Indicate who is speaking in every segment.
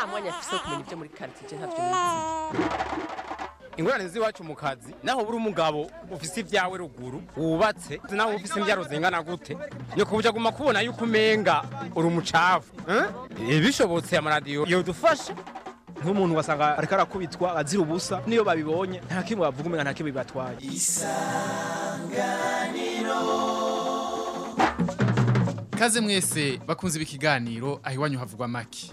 Speaker 1: nta mwanya afise wo kumenya ibyo muri ntavyo nizi
Speaker 2: ingorane z'iwacu mu kazi naho buri umugabo ufise ibyawe ruguru wubatse nawe ufise imbyaro zingana gute. Nyoko buja guma kubona yuko umenga uri umucafu eh? bishobotse amaradiyo yodufasha.
Speaker 3: Nk'umuntu wasanga ariko arakubitwa azira ubusa niyo babibonye. Nta kimwe bavuga umenga nta kimwe bibatwaye.
Speaker 4: Kaze mwese bakunze ibi kiganiro aho iwanyu havugwa maki.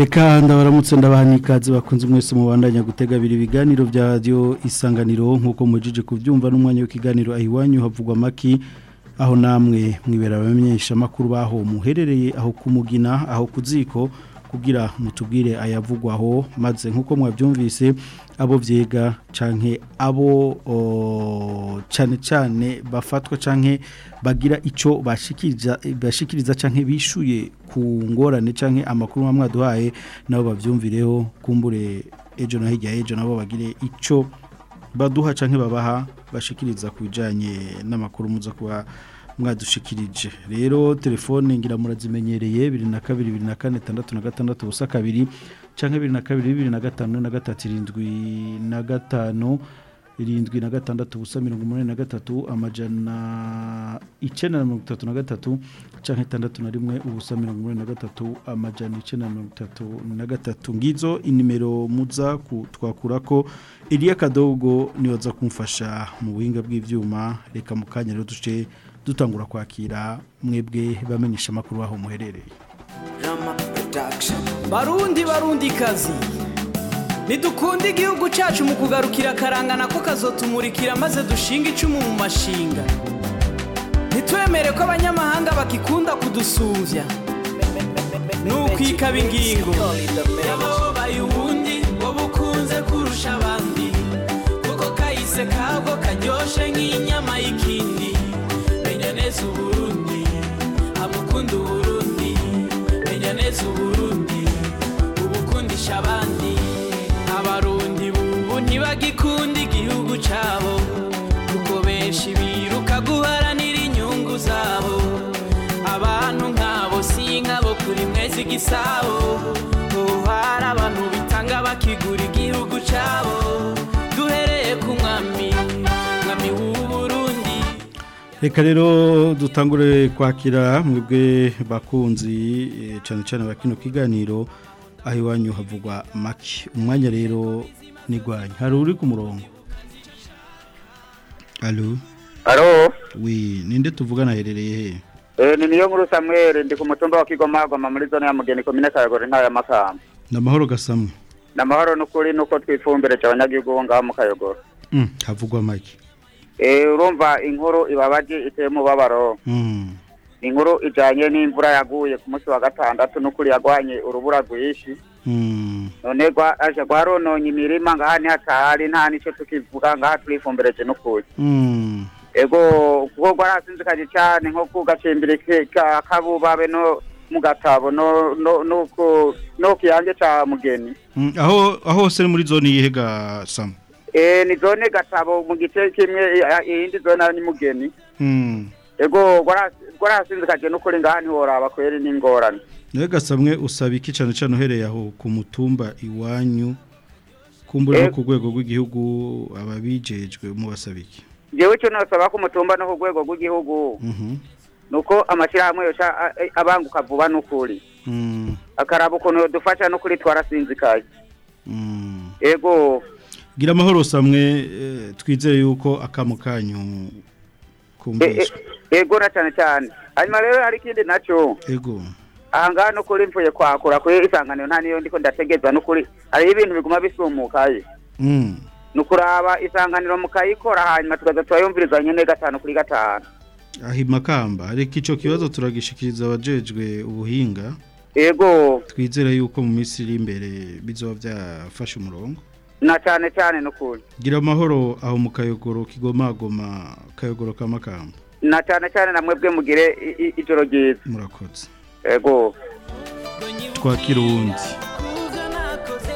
Speaker 5: Reka ndabaramutse ndabaha bakunze mwese mubandanya gutega abiri ibiganiro bya radiyo isanganiro. Nk'uko mujije kubyumva n'umwanya w'ikiganiro iwanyu havugwa amaki aho namwe mwibera abamenyesha amakuru baho. Muherereye aho kumugina aho ku ziko kugira mutubwire ayavugwaho. Maze nk'uko mwabyumvise abo byega canke abo cyane cyane bafatwa canke bagira icyo bashikiriza bashikiriza canke bishuye ku ngorane canke amakuru mamwe aduhaye nabo bavyumvireho kumbure ejo na hirya ejo nabo bagire icyo baduha canke babaha bashikiriza ku bijanye n'amakuru muza kuba mwadushikirije. Rero telefone ngira murazimenyereye 22 24 66 ubusa kabiri canke 22 25 na gatatu irindwi na gatanu irindwi na gatandatu ubusa mirongo umunani na gatatu amajana icenda na mirongo itatu na gatatu canke itandatu na rimwe ubusa mirongo umunani na gatatu amajana icenda na mirongo itatu na gatatu. Ngizo inimero muza twakurako Elia Kadogo niyoza kumfasha mu buhinga bw'ivyuma. Reka mu kanya rero duce dutangura kwakira mwebwe bamenyesha amakuru aho muherereye.
Speaker 6: Barundi barundi kazi. Ntidukunde igihugu cyacu mu kugarukira akarangana ko kazotumurikira maze dushinga icumu mu mashinga. Ntitwemere ko abanyamahanga bakikunda kudusumbya ni ukwikaba ingingo. Yababaye ubundi wowe ukunze kurusha abandi. Kuko kahise kabwo karyoshe nk'inyama y'ikindi neza uburundi amukunda uburundi menya neza uburundi ubukundisha abandi. Abarundi bubu ntibagikunda igihugu cyabo kuko benshi biruka guharanira inyungu zabo. Abantu nk'abo si nk'abo kuri mwezi igisabo hari abantu bitanga bakigura igihugu cyabo.
Speaker 5: Reka rero dutangure kwakira mwebwe bakunzi cyane cyane bakino kiganiro aho iwanyu havugwa make umwanya rero nigwanya hari uri ku murongo? Alo
Speaker 7: alo
Speaker 5: wi ninde tuvugana aherereye he?
Speaker 7: Eh ni niyo nkuru Samuel ndi ku mutumba wa Kigoma Goma muri zone ya Mugeni komine Kayogore nta ya Makamba.
Speaker 5: Namahoro gasamwe
Speaker 7: namahoro nukuri nuko twifumbire cy'abanyagihugu ngaho mu Kayogore
Speaker 5: mm havugwa make
Speaker 7: eh urumva inkuru ibabaje iteye mu babaro.
Speaker 5: Mm
Speaker 7: inkuru ijanye n'imvura yaguye ku munsi wa gatandatu nukuri yagwanye urubura rwishi
Speaker 5: mm
Speaker 7: none aje gwarononye imirima ngaha ni hatari nta nico tukivuga ngaha turifumbireje nukuri.
Speaker 5: Mm
Speaker 7: ego kuko gwarasinzikaje cyane nko kugacimbira ka kabubabe no mu gatabo no no no ku no kiyange ca mugeni.
Speaker 5: Aho aho hose ni muri zone yihe ga sam.
Speaker 7: eh ni zone gatabo mu gice kimwe iyindi zone ni mugeni.
Speaker 5: Mm
Speaker 7: ego gwara- gwarasinzikaje nukuri ngaha ntiworaba kweri n'ingorane
Speaker 5: nawe gasamwe usaba iki cyane cyane uhereye aho ku mutumba iwanyu? Kumbura no
Speaker 7: Eh.
Speaker 5: ku rwego rw'igihugu ababijejwe mubasaba iki
Speaker 7: jewe cyo nasaba ko umutumba no ku rwego rw'igihugu
Speaker 5: mhm
Speaker 7: nuko amashyirahamwe yose abanguka vuba n'ukuri
Speaker 5: mm.
Speaker 7: Akaraba ukuntu yodufasha n'ukuri twarasinzikaye
Speaker 5: mm.
Speaker 7: Ego
Speaker 5: gira amahoro samwe eh, twizere yuko akamo kanyu kumviswe
Speaker 7: ego na cyane cyane. Hanyuma rero hari ikindi na cyo.
Speaker 5: Ego.
Speaker 7: Ahangaha no kuri mvuye kwakura kuri isanganiro nta niyo ndiko ndategeza no kuri hariho ibintu biguma bisumukaye.
Speaker 5: Mm.
Speaker 7: ni ukuraba isanganiro mukayikora hanyuma tukaza turayumviriza nyine gatanu kuri gatanu.
Speaker 5: Aho imakamba reka icyo kibazo turagishikiriza abajejwe ubuhinga.
Speaker 7: Ego.
Speaker 5: Twizere yuko mu minsi iri imbere bizoba byafashe umurongo.
Speaker 7: Na cyane cyane n'ukuri
Speaker 5: gira amahoro aho mu kayogoro kigomagoma kayogoro ka makamba.
Speaker 7: Na cyane cyane na mwebwe mugire ijoro ryiza.
Speaker 5: Murakoze.
Speaker 7: Ego.
Speaker 5: Twakira uwundi.
Speaker 6: Kuga nakoze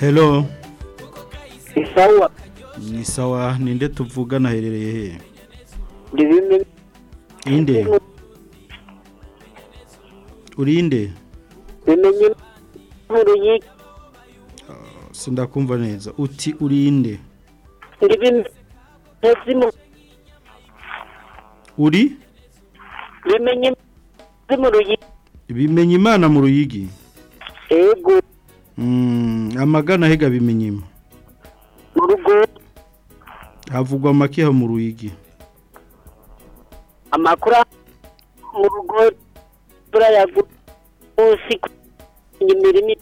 Speaker 5: hello
Speaker 8: isawa
Speaker 5: ni sawa ninde tuvugana aherereye he inde urinde
Speaker 8: bimenye inkuru y'iki
Speaker 5: sindakumva neza uti urinde
Speaker 8: ndibime ntazimu
Speaker 5: uri
Speaker 8: bimenye mu ruyiki
Speaker 5: bimenya imana mu ruyigi
Speaker 8: ego
Speaker 5: Mm, amagana hega bimenya ima
Speaker 8: mu rugo
Speaker 5: havugwa amakiha mu ruyigi.
Speaker 8: Amakuru mu rugo turayagu munsi imirimo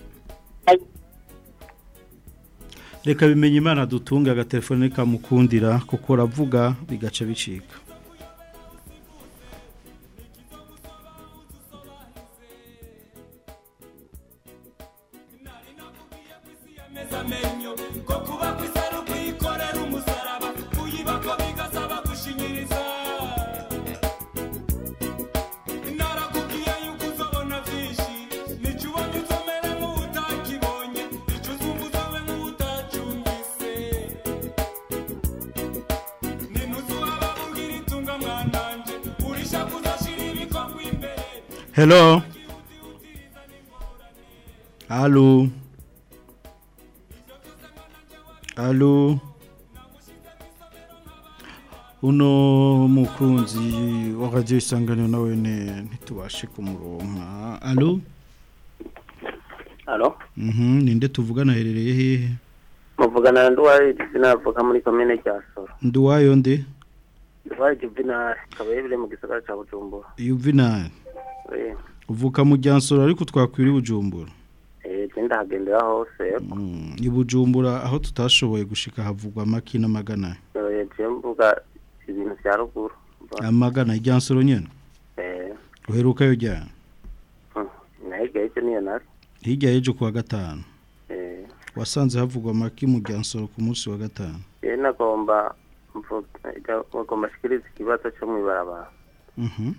Speaker 5: reka bimenya imana dutunge agatelefone kamukundira kuko uravuga bigaca bicika. Hello? Allô Allô Uno mukunzi wa radio isanganiro nawe ne ntitubashe kumuronka. Allô
Speaker 8: alo
Speaker 5: Mhm ninde tuvugana herereye hehe?
Speaker 8: Muvugana na nduwaye sinavuga muri komine cya soro
Speaker 5: Nduwayo nde?
Speaker 8: Nduwaye juvenal akaba yibire mu gisagara cya bujumbura.
Speaker 5: Juvenal. Uvuka mu Ryansoro ariko twakwira Bujumbura.
Speaker 8: Eh, ndahagendera hose.
Speaker 5: Mm, i Bujumbura aho tutashoboye gushika havugwa amaki n'amagana.
Speaker 8: Eh, mvuga ibintu vya ruguru.
Speaker 5: Amagana Ryansoro nyene?
Speaker 8: Eh,
Speaker 5: uheruka yo jya
Speaker 8: hmm, nahiga icyo niyo nari.
Speaker 5: Hirya y'ejo kuwa gatanu.
Speaker 8: Eh,
Speaker 5: wasanze havugwa amaki mu Ryansoro ku munsi wa gatanu.
Speaker 8: Je nagomba mvuga nagomba shikiriza ikibazo cyo mw'ibarabara
Speaker 5: Mhm.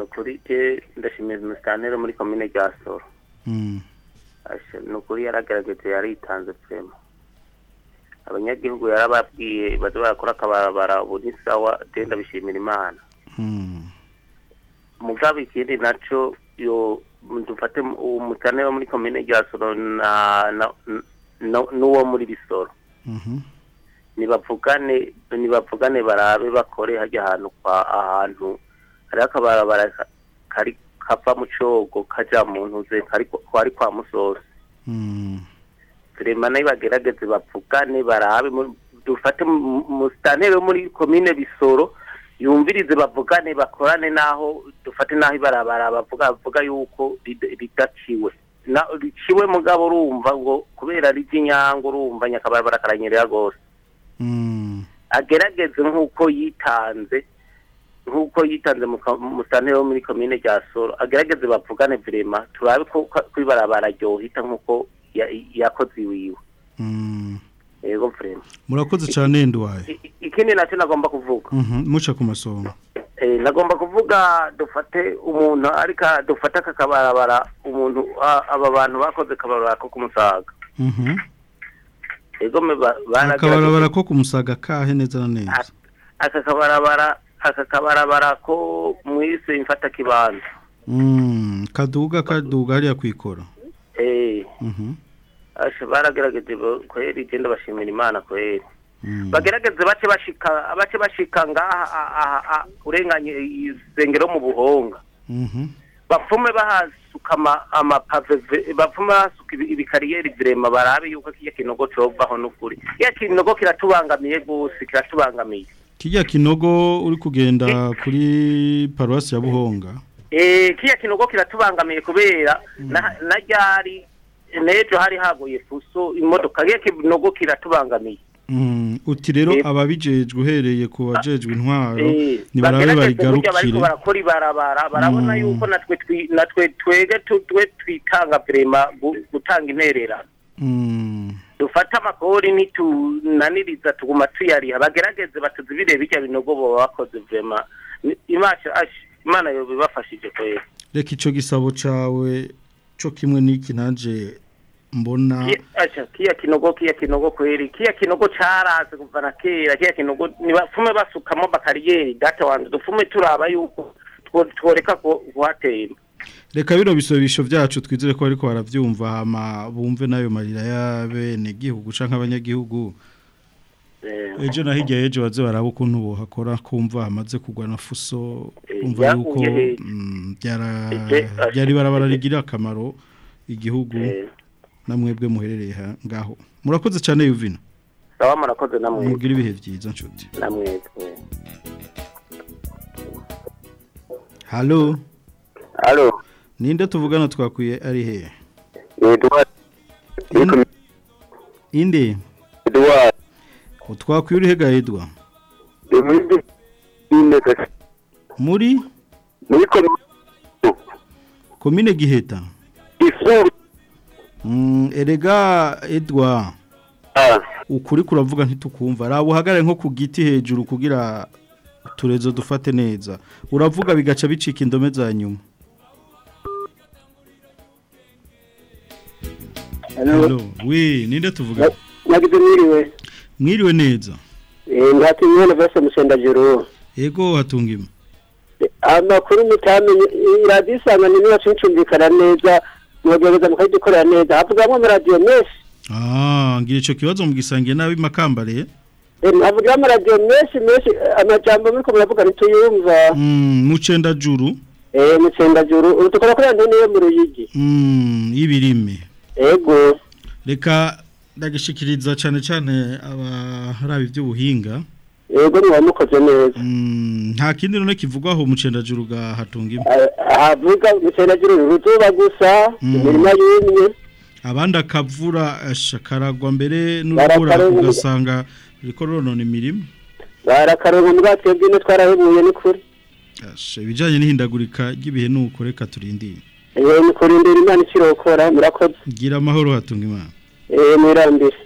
Speaker 8: Nukuri je ndashimira umusitanere muri komine rya soro Asha, nukuri yaragerageje yaritanze prema abanyagihugu yarababwiye baze barakora akabarabara ubu ni sawa je ndabishimira imana mugabe ikindi naco yo dufate umusitanere wo muri komine rya soro na na- na- n'uwo muri bisoro nibavugane nibavugane barabe bakore hajya ahantu kwa ahantu hariho akabarabara ka- kari kava mu cogo kaja mu ntuze kari kwari kwa musozi.
Speaker 5: Mm
Speaker 8: turema na yo bagerageze bavugane barabe mu- dufate musitanteri wo muri komine bisoro yumvirize bavugane bakorane naho dufate naho ibarabara bavuga bavuga yuko rid- ridaciwe. Riciwe mugabo urumva ngo kubera ry'inyango urumva nyakabarabara karanyerera rwose.
Speaker 5: Mm
Speaker 8: agerageze nk'uko yitanze nk'uko yitanze mu musitanteri wo muri komine rya soro agerageze bavugane virema turabe ko ko ibarabara ryohita nk'uko ya- yakoze iwiwe.
Speaker 5: Mm.
Speaker 8: Yego virema
Speaker 5: murakoze cyane
Speaker 8: i- ikindi na cyo nagomba kuvuga.
Speaker 5: Mhm muca ku masomo
Speaker 8: Eh, nagomba kuvuga dufate umuntu ariko dufate aka kabarabara umuntu aba bantu bakoze kabarabara ko kumusaga
Speaker 5: mhm.
Speaker 8: Yego me ba- baragerageza-
Speaker 5: akabarabara ko kumusaga kahe neza na neza?
Speaker 8: Aka kabarabara aka kabarabara ko mwise imfata kibanza.
Speaker 5: Mm kaduga kaduga hariya kwikora
Speaker 8: eh.
Speaker 5: Mhm.
Speaker 8: Baragerageje kweri genda bashimira imana kweri. Bagerageze bace bashika bace bashika ngaha urenganye isengero mu buhonga.
Speaker 5: Mhm.
Speaker 8: bapfume bahasuka ama- amapave ve- bapfume bahasuka ibi- ibikariyeri virema barabe yuko kiya kinogo covaho n'ukuri. Kiya kinogo kiratubangamiye gose kiratubangamiye.
Speaker 5: Kijya kinogo uri kugenda kuri paruwasi ya buhonga.
Speaker 8: Eh, kiya kinogo kiratubangamiye kubera na na ryari nejo hari haguye fuso imodoka kiya kinogo kiratubangamiye.
Speaker 5: Mm, uti rero
Speaker 8: Eh.
Speaker 5: ababijejwe uhereye ku bajejwe intwaro
Speaker 8: Eh, bariko
Speaker 5: barigarukire.
Speaker 8: barakora ibarabara barabona
Speaker 5: Mm.
Speaker 8: yuko natwe twege twe twitanga gu- gutanga intererano. Dufate amakori ntitunaniriza tuguma tuyariha bagerageze batuzibire bijya binogo boba bakoze ash- imana yoba ibafashije kwera
Speaker 5: reka ico gisabo cawe co kimwe n'iki nanje mbona.
Speaker 8: Kiya kinogo kiya kinogo kweri. Kiya kinogo caraze kuva na kera. Kiya kinogo nibafume basukamo bakariyeri data wanje dufume turaba yuko two- tworeka ku- kuhatera
Speaker 5: reka bino bisabisho vyacu twizere ko bariko baravyumva hama bumve na yo marira y'abene gihugu canke abanyagihugu.
Speaker 8: Eh,
Speaker 5: ejo na hirya y'ejo baze baraba ukuntu bohakora kumva hamaze kugwa na fuso
Speaker 8: Eh,
Speaker 5: kumva yuko mm,
Speaker 8: Ije, asha-
Speaker 5: byari barabara rigira akamaro igihugu
Speaker 8: eh,
Speaker 5: namwebwe muherereye ngaho. Murakoze cyane yuvina
Speaker 8: sawa murakoze namwe
Speaker 5: mubwire ibihe byiza nshuti.
Speaker 8: Namwetwe
Speaker 5: halo?
Speaker 8: Alo
Speaker 5: ninde tuvugana twakwiye ari he?
Speaker 8: Edward
Speaker 5: In- inde
Speaker 8: Edward
Speaker 5: twakwiye uri hega edwa
Speaker 8: muri
Speaker 5: komine giheta. Mm, erega edwa
Speaker 8: ah.
Speaker 5: Ukuri kuravuga ntitukumva. Raba uhagarare nko ku giti hejuru kugira uturezo dufate neza. Uravuga bigaca bicika indome za nyuma. Hello, we ninde tuvuga?
Speaker 8: Nagize mwiriwe.
Speaker 5: Mwiriwe neza.
Speaker 8: Eh ngati mwene bose musendajuru
Speaker 5: ego hatungima
Speaker 8: amakuru mutamenye iradiyo isangano niba cuncumvikana neza mwogereza mukayidukorera neza. Havugamo amaradiyo menshi.
Speaker 5: Ah ngira ico kibazo mugisangiye nabi makambare
Speaker 8: Eh, havugamo amaradiyo menshi menshi eh, amajambo muriko muravuga ntituyumva
Speaker 5: mm mucenda juru.
Speaker 8: Eh mutsendajuru ubu dukora kuri antene yo mu ruyigi.
Speaker 5: Mm ibirime
Speaker 8: ego
Speaker 5: reka ndagishikiriza cyane cyane abarabi by'ubuhinga.
Speaker 8: Ego niba mukoze neza.
Speaker 5: Mm nta kindi none kivugwaho mucenda juru ga hatungima
Speaker 8: Eh, havuga mutsendajuru uruzuba gusa
Speaker 5: Mm.
Speaker 8: imirima yumye.
Speaker 5: Abandi akavura ashakaragwa mbere n'urubura ugasanga riko ronona imirima.
Speaker 8: Barakaronka mbwa twebwe ino twarahebuye ni kuri
Speaker 5: Asha, ibijanye n'ihindagurika ry'ibihe nuko reka turindire
Speaker 8: eh ni kurindira imana ikirokora murakoze
Speaker 5: gira amahoro hatunga imana
Speaker 8: eh mwirambire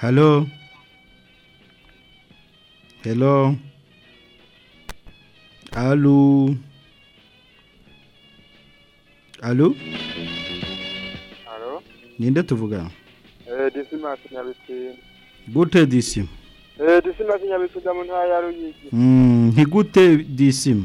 Speaker 5: Hello. Hello. Allô. Allô.
Speaker 9: Alo,
Speaker 5: Ninde tuvuga?
Speaker 9: eh Dismas Nyabitsinda.
Speaker 5: Gute disim.
Speaker 9: Eh Dismas Nyabitsinda mu ntara ya Ruyigi.
Speaker 5: Ntigute disim.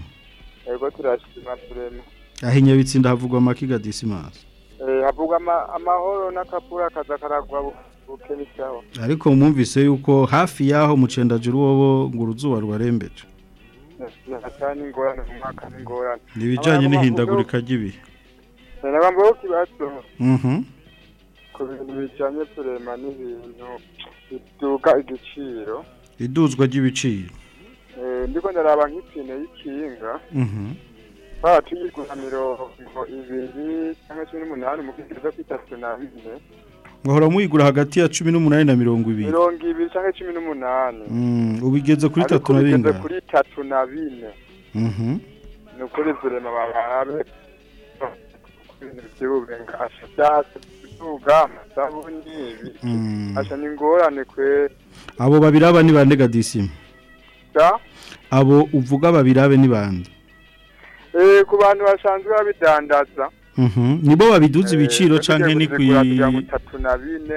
Speaker 9: Ego turashima turema.
Speaker 5: Ahinya bitsinda havugwa makiga disimas.
Speaker 9: Eh havuga ama, amahoro n'akapura kaza karagwa bu- bukeni cyaho.
Speaker 5: Ariko mwumvise yuko hafi yaho mucenda juru wobo ngo uruzuba rwarembeje.
Speaker 9: N'ingorane.
Speaker 5: Nibijanye n'ihindagurika ry'ibihe.
Speaker 9: Nagamba ko kibazo
Speaker 5: Mhm.
Speaker 9: Ku bintu bijanye turema n'ibintu biduga igiciro.
Speaker 5: Iduzwa ry'ibiciro.
Speaker 9: Eh ndiko ndaraba nk'ipine y'ikinga.
Speaker 5: Mhm.
Speaker 9: Ba tuyigura mirongo ibiri cyangwa cumi n'umunani mu kigero kw'itatu na bine.
Speaker 5: Ngahora muyigura hagati ya 18 na 20.
Speaker 9: mirongo ibiri cyangwa cumi n'umunani
Speaker 5: Mm, ubigeze kuri
Speaker 9: Ariko
Speaker 5: tatu na
Speaker 9: bigeze
Speaker 5: bingahe?
Speaker 9: kuri tatu na bine
Speaker 5: Mhm.
Speaker 9: ni ukuri zirema bababe ibintu by'ububenga asha biduga amasabuni
Speaker 5: Mm.
Speaker 9: asha ni ingorane kwe
Speaker 5: Abo babiraba ni bande gadisimu.
Speaker 9: da
Speaker 5: Abo uvuga babirabe ni bande.
Speaker 9: eh ku bantu basanzwe babidandaza
Speaker 5: Mhm. Nibo babiduza
Speaker 9: Eh,
Speaker 5: ibiciro canke ni
Speaker 9: ngo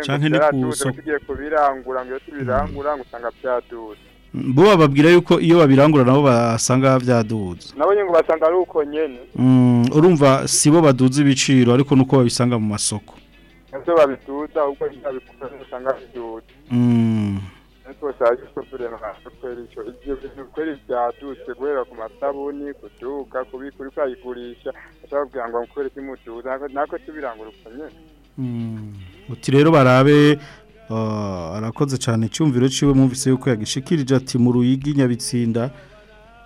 Speaker 5: canke ni ku
Speaker 9: tugiye kubirangura ngo tubirangura ngo usanga byaduze
Speaker 5: bo bababwira yuko iyo babirangura nabo basanga byaduze
Speaker 9: nabo nyine ngo basanga ari uko nyene
Speaker 5: Mm, urumva sibo baduza ibiciro ariko nuko babisanga mu masoko
Speaker 9: na byo babituza ahubwo ntabikora usanga biduta
Speaker 5: mm.
Speaker 9: natwe bashaje ko tureba hasi kubera icyo ibyo bintu kubera byadutse guhera ku masabuni kuduka kubikura ukayigurisha ashobora kugira ngo mukore ikimutuza nako tubirangura uko nyine
Speaker 5: mm. uti rero barabe ah, arakoze cyane icyumviro cyiwe mwumvise yuko yagishikirije ati mu ruyigi nyabitsinda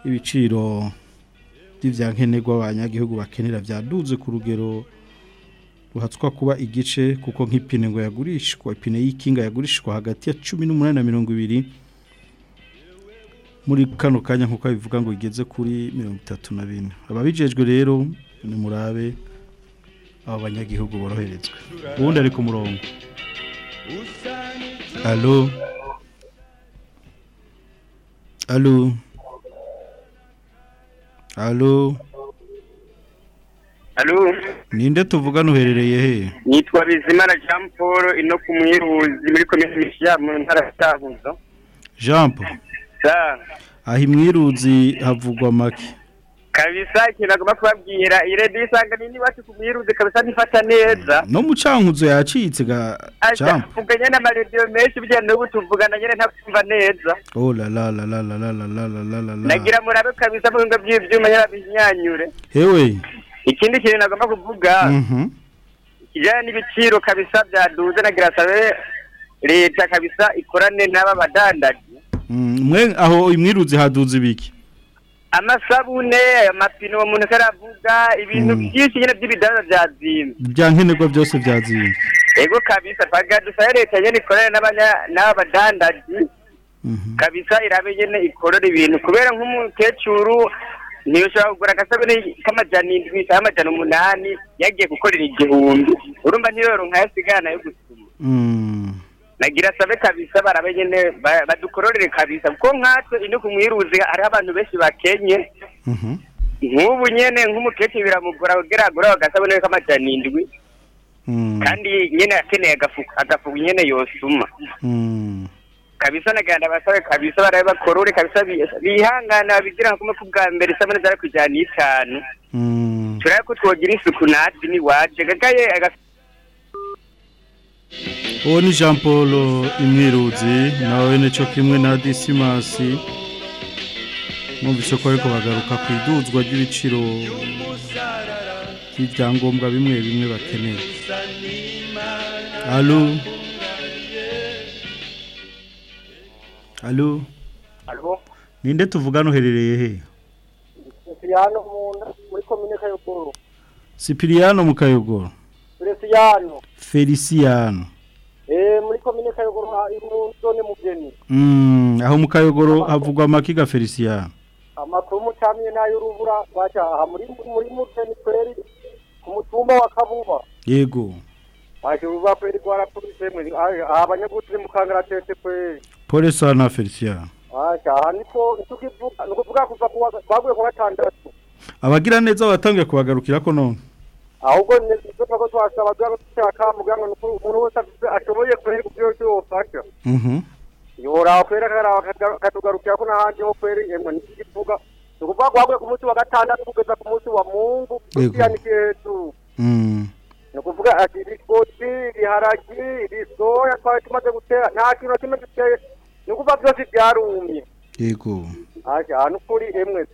Speaker 5: ibiciro by'ibyankenerwa abanyagihugu bakenera byaduze ku rugero ruhatswa kuba igice kuko nk'ipine ngo yagurishwa ipine y'ikinga yagurishwa hagati ya 18 na 20 muri kano kanya nk'uko bivuga ngo igeze kuri 34 ababijejwe rero ni murabe abo banyagihugu boroherezwe. Ubundi ari ku murongo. Allo? Allo? Allo?
Speaker 10: Alo,
Speaker 5: Ninde tuvugana uherereye he
Speaker 10: nitwa Bizimana Jean Paul ino ku mwiruzi muri komine Mishiya mu ntara ya Cankuzo.
Speaker 5: Jean Paul
Speaker 10: Sa,
Speaker 5: aho imwiruzi havugwa make
Speaker 10: kabisa ikintu nagomba kubabwira iredi isanga nini wacu ku mwiruzi kabisa ntifata neza.
Speaker 5: no mu cankuzo yacitse ga Jean
Speaker 10: mvuganye n'amaradiyo menshi bujya n'ubu tuvugana nyene ntakumva neza.
Speaker 5: Oh la la la la la la la la la la la la
Speaker 10: Nagira murabe kabisa mu bigo by'ivyuma yarabinyanyure.
Speaker 5: Hewe
Speaker 10: Ikindi kintu nagomba kuvuga,
Speaker 5: Mhm.
Speaker 10: kijanye n'ibiciro kabisa byaduze nagira sabe leta kabisa ikorane n'aba badandaji.
Speaker 5: Mm, mwe aho imwiruzi haduze ibiki?
Speaker 10: Amasabune amapine uwo muntu karavuga ibintu
Speaker 5: Mm.
Speaker 10: byinshi nyine by'ibidanza byazinze
Speaker 5: byankenerwa byose byazinze
Speaker 10: ego kabisa twagadusaba leta nyene ikorere n'abanya- n'abadandaji kabisa irabe nyene ikorera ibintu. Kubera nk'umukecuru ntiyoshobora kugura agasabune k'amajana indwi amajana umunani yagiye gukorera igihumbi urumva ntiyoronka yasigana yo gusuma
Speaker 5: Mm.
Speaker 10: nagira sabe kabisa barabe nyene ba- badukororere kabisa kuko nkatwe ino ku mwiruzi hariho abantu benshi bakenye
Speaker 5: Mhm.
Speaker 10: nk'ubu nyene nk'umukecuru biramugora kugira agure agasabune k'amajana indwi
Speaker 5: Mm.
Speaker 10: kandi nyene akeneye agafu agafu nyene yosuma
Speaker 5: Mm.
Speaker 10: Kabisa naganda basabe kabisa barabe bakorore kabisa bi- bihangana bigira nko kumwe kubwa mbere isabune zara kujana itanu
Speaker 5: Mm.
Speaker 10: turabe ko twogira isuku natwe niwaje gagaye agafu
Speaker 5: uwo ni jean paul imwiruzi nawe ni cyo kimwe na disimasi mwumvise ko ariko bagaruka ku iduzwa ry'ibiciro by'ibyangombwa bimwe bimwe bakeneye. Alo alo
Speaker 11: Alo,
Speaker 5: ninde tuvugana uherereye he
Speaker 11: Sipiriyano munda muri komine Kayogoro.
Speaker 5: sipiriyano mu kayogoro
Speaker 11: Sipiriyano,
Speaker 5: feliciyano
Speaker 11: eh muri komine Kayogoro ha mu zone mugeni.
Speaker 5: Mm, aho mu kayogoro havugwa amakiga feliciyano
Speaker 11: Amakuru mutamye na yo urubura bacha aha muri muri mugeni kweri ku mutumba wa Kabuba.
Speaker 5: yego
Speaker 11: Baje uruba kweri gwara polisi mwe abanyaguti mu kangara tete kweri. polisi hano felicien ni ukuvuga kuva ku baguye ku gatandatu.
Speaker 5: Abagira neza batangiye kubagarukira ko none?
Speaker 11: Ahubwo ni byo twaba twasaba duhora dushaka muganga ni ukuri umuntu wese ashoboye kureba ibyo yose yofasha
Speaker 5: yoraba
Speaker 11: mhm. kwera akatugarukira ko n'ahandi ho kwera yemwe n'iki kivuga? Ni ukuvuga ko waguye ku munsi wa gatandatu kugeza ku munsi wa mungu kutiyanikiye hejuru
Speaker 5: mm.
Speaker 11: ni ukuvuga ati ibigoti ibiharagi ibisoya twari tumaze gutera nta kintu na kimwe duteye. Ni ukuvuga byose byarumye
Speaker 5: yego
Speaker 11: aja nukuri emwe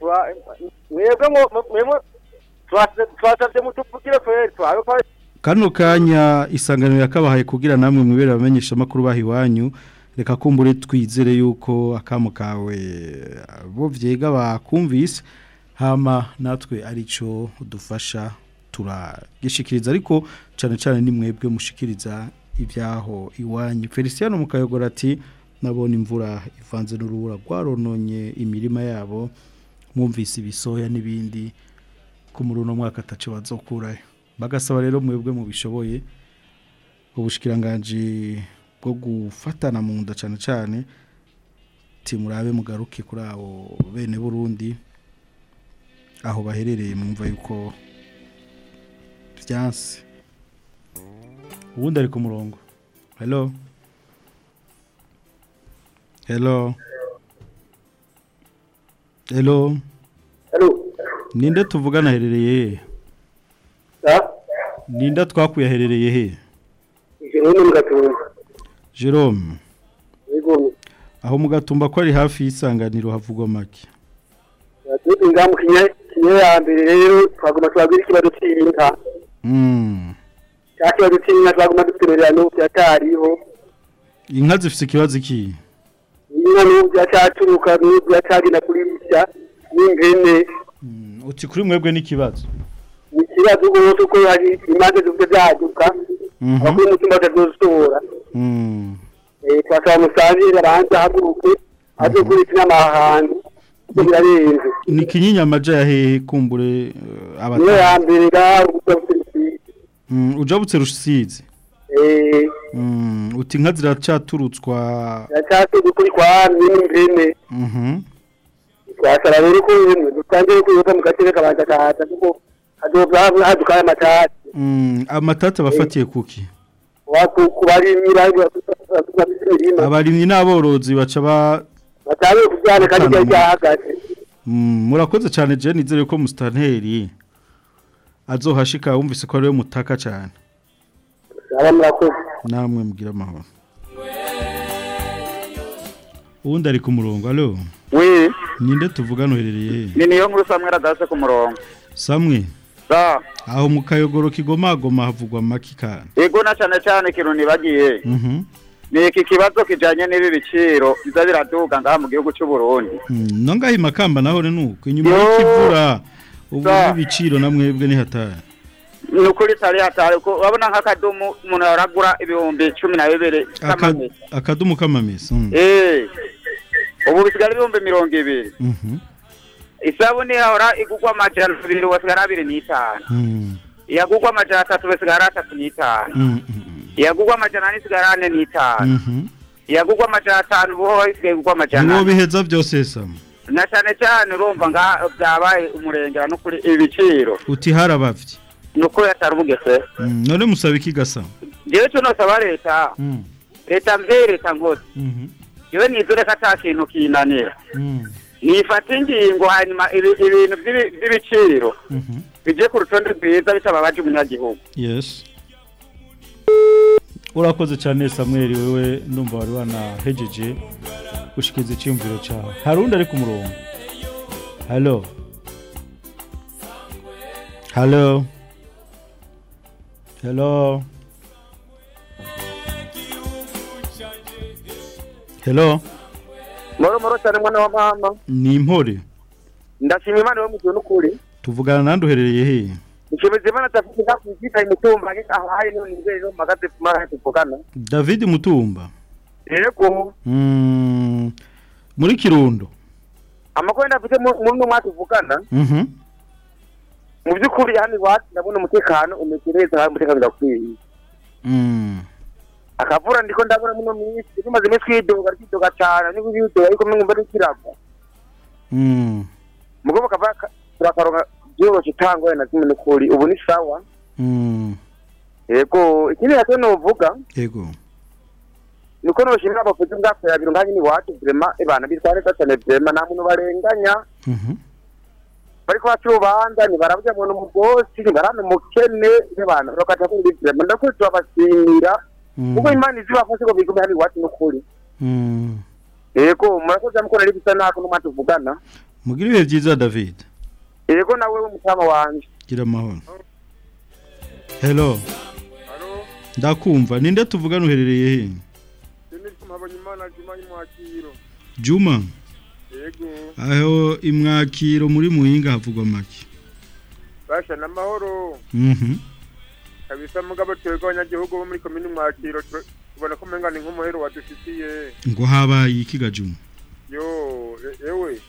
Speaker 11: mwebwe twasabye mutuvugire kweri twabe
Speaker 5: kano kanya isanganiro yakabahaye kugira namwe mwibere abamenyesha makuru bahi wanyu reka kumbure twizere yuko akamo kawe bo vyega bakumvise hama natwe arico dufasha turagishikiriza ariko cane cane ni mwebwe mushikiriza ibyaho iwanyu. Feliciano mukayogora ati nabona imvura ivanze n'urubura rwarononye imirima yabo mwumvise ibisoya n'ibindi ku muruno mwaka ataco bazokurayo. Bagasaba rero mwebwe mu bishoboye ubushikiranganje bwo gufatana mu nda cyane cyane timurabe mugaruke kuri abo bene Burundi aho baherereye mwumva yuko byanse ubundi ari ku murongo. Hello? Hello hello
Speaker 12: Hello.
Speaker 5: ninde tuvugana aherereye he ninde twakuye aherereye he
Speaker 12: Jerome Mugatumba.
Speaker 5: Jerome
Speaker 12: Yego.
Speaker 5: aho mu gatumba ko ari hafi y'isanganiro havugwa make
Speaker 12: ngamu kinye ya mbere rero twaguma twabwira ikibazo cy'inka.
Speaker 5: Mm.
Speaker 12: Cya kibazo cy'inka twaguma dutemerera no byatariho.
Speaker 5: inka zifite ikibazo iki
Speaker 12: Inka no byacaturuka no byacagina kuri bya n'impene.
Speaker 5: uti kuri mwebwe n'ikibazo
Speaker 12: Ni ikibazo rwose ko hari imanza zivuze byaduka.
Speaker 5: Mhm.
Speaker 12: Abakuru umutima batazosora.
Speaker 5: Mm.
Speaker 12: Eh twasaba musangire abanza haguruke. Aje kuri n'amahantu. Kuko birarenze.
Speaker 5: ni kinyinya amaja ya hehe kumbure eh,
Speaker 12: Niyo ya mbere ga ubutse
Speaker 5: Mm, ujabutse rusizi uti inka ziracaturutswa.
Speaker 12: kuri kwa n'impene.
Speaker 5: Mhm.
Speaker 12: twasara rero ko dutangire kwibuka mu gace kabanza kahaza kuko hadobwa hadukaye amatati
Speaker 5: Mm, amatata bafatiye kuki abarimyi n'aborozi baca ba
Speaker 12: batangiye kubyana kandi byari byahagaze.
Speaker 5: Mm, murakoze cyane je nizere ko mustanteri azohashika wumvise ko ari we mutaka cyane. Namwe mbwira amahoro uwundi ari ku murongo alo?
Speaker 7: Wi
Speaker 5: ninde tuvugana uherereye he
Speaker 7: ni niyo nkuru samwe radase ku murongo?
Speaker 5: Samwe?
Speaker 7: Sa
Speaker 5: aho mu kayogoro kigomagoma havugwa make kandi
Speaker 7: ego na cyane cyane ikintu nibagiye.
Speaker 5: Mhm.
Speaker 7: ni iki kibazo kijanye n'ibi biciro biza biraduga ngaha mu gihugu cy'u Burundi?
Speaker 5: Mm, no ngaho imakamba naho ni nuko. Inyuma y'ikivura ubu
Speaker 7: Sa.
Speaker 5: n'ibiciro na mwebwe ni hatari.
Speaker 7: Ni ukuri tari hatari. Ko urabona nk'akadumu umuntu yaragura ibihumbi cumi na bibiri k'amamesa
Speaker 5: k'amamesa mm.
Speaker 7: eh. Ubu bisigara ibihumbi mirongo ibiri.
Speaker 5: Mhm.
Speaker 7: isabune yahora igurwa amajana abiri basigara abiri n'itanu.
Speaker 5: Mm.
Speaker 7: iyagurwa amajana atatu basigara atatu n'itanu.
Speaker 5: Mm,
Speaker 7: iyagurwa amajana ane isigara ane n'itanu.
Speaker 5: Mhm.
Speaker 7: iyagurwa amajana atanu ubu ho isigaye igurwa amajana ane.
Speaker 5: biheza byose samu
Speaker 7: na cyane cyane urumva nga byabaye umurengera no kuri ibi biciro
Speaker 5: uti harabavye.
Speaker 7: Ni ukuri atari ubugese
Speaker 5: Mm, none musaba iki gasa
Speaker 7: jewe cyo nosaba leta leta mvye leta nkoze
Speaker 5: Mhm.
Speaker 7: jewe nizure ko ata kintu kinanira
Speaker 5: Mm.
Speaker 7: nifata ingingo hanyuma ibi- ibintu by'ibi- by'ibiciro
Speaker 5: Mhm.
Speaker 7: bije ku rutonde rwiza bitababaje umunyagihugu
Speaker 5: yes. Urakoze cyane samuel wewe ndumva wari wanahejeje gushikiza icyumviro cyawe hari undi ari ku murongo halo halo halo halo
Speaker 12: moro moro cyane mwana wa mama.
Speaker 5: Ni impore
Speaker 12: ndashima imana yo mu gihe n'ukuri
Speaker 5: tuvugana nandi uherereye hehe
Speaker 12: nshimiza imana tafite nka kwita imitumba aho hari none nzero magaze kumara tuvugana.
Speaker 5: David mutumba.
Speaker 12: Yego
Speaker 5: Mm, muri kirundo.
Speaker 12: Amakuru ndafite mu- mwaka tuvugana.
Speaker 5: Mhm.
Speaker 12: Mu by'ukuri hano iwacu ndabona umutekano umeze neza kandi umutekano urakwiye
Speaker 5: Mm.
Speaker 12: akavura ndiko ndabona muno minsi bimaze iminsi kwidoga ryidoga cyane niko twidoga ariko mwumva n'ikiragwa
Speaker 5: Mm.
Speaker 12: mugabo kava turakaronka byoroshye tangoye na zimwe n'ukuri ubu ni sawa
Speaker 5: Mm.
Speaker 12: yego ikindi nacyo novuga
Speaker 5: Yego.
Speaker 12: nuko noshimira abavuzi bwakorera biro nkanye iwacu vrema ibana neza cyane vrema nta muntu barenganya
Speaker 5: Mhm.
Speaker 12: Bariko baca urubanza ntibarabuja muntu umugosi ntibarana umukene n'abantu bakata kuri vrema ndakuri turabashimira
Speaker 5: Mm.
Speaker 12: kuko imana izibafashe ngo bigume hano iwacu n'ukuri
Speaker 5: Mm.
Speaker 12: yego murakoze mukora ari bisa nako n'umwa tuvugana
Speaker 5: Mugira ibihe byiza David.
Speaker 12: yego nawe w'umutama wanje
Speaker 5: Gira amahoro. Hello. Ndakumva ninde tuvugana uherereye he?
Speaker 13: Juma.
Speaker 5: Aho imwakiro muri muhinga havugwa make.
Speaker 13: Basha namahoro.
Speaker 5: Mhm.
Speaker 13: Kabisa mugabo twego abanyagihugu bo muri komini Mwakiro tu- tubona ko menga ni nk'umuhero wadufitiye.
Speaker 5: Ngo habaye ikiga Juma.
Speaker 13: Yo, e- ewe.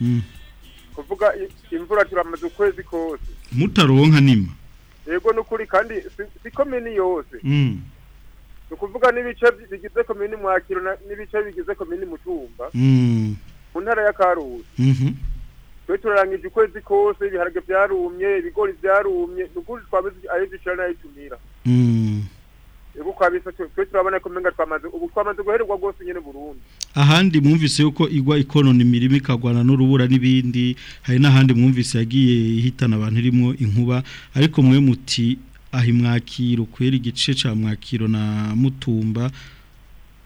Speaker 5: Mm.
Speaker 13: Kuvuga imvura turamaze ukwezi kose.
Speaker 5: Mutaronka nima.
Speaker 13: Yego nukuri kandi si, si komini yose.
Speaker 5: Mm.
Speaker 13: Nukuvuga n'ibice bi- bigize komini Mwakiro n'ibice bigize komini Mutumba.
Speaker 5: Mm.
Speaker 13: Mu ntara ya Karusi.
Speaker 5: Mhm.
Speaker 13: twe turarangije ukwezi kose ibiharage byarumye ibigori byarumye nukuri twabuze ayo dushira n'ayo tumira
Speaker 5: Mm.
Speaker 13: yego kabisa twe turabona ko menga twamaze ubu twamaze guhererwa rwose nyene Burundi
Speaker 5: ahandi mwumvise yuko igwa ikonona imirimo ikagwana n'urubura n'ibindi hari n'ahandi mwumvise yagiye ihitana abantu irimo inkuba ariko mwe muti aho imwakiro kwera igice cya mwakiro na mutumba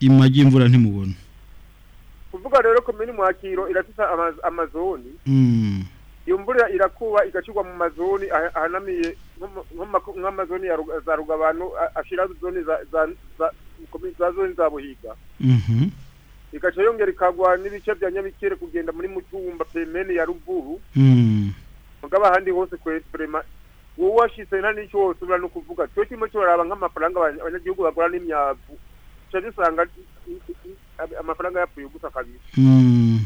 Speaker 5: imagi imvura ntimubona.
Speaker 13: Kuvuga rero ko meni mwakiro irafise ama- amazoni
Speaker 5: Mm,
Speaker 13: iyo mvura irakuba igacurwa mu mazoni ah- ahanamiye nk'amazoni za rugabano a- ashira zoni za za za buhiga.
Speaker 5: Mhm,
Speaker 13: igaca yongera ikagwa n'ibice bya nyabikere kugenda muri mutumba pemene ya ruguru.
Speaker 5: Mm,
Speaker 13: mugabo ahandi hose kwe prema wowe washitse nta n'icyo wose ubura no kuvuga twe turimo turaraba nk'amafaranga abanya- abanyagihugu bagura n'imyavu tuca dusanga amafaranga yapfuye ubusa kabiri
Speaker 5: mm,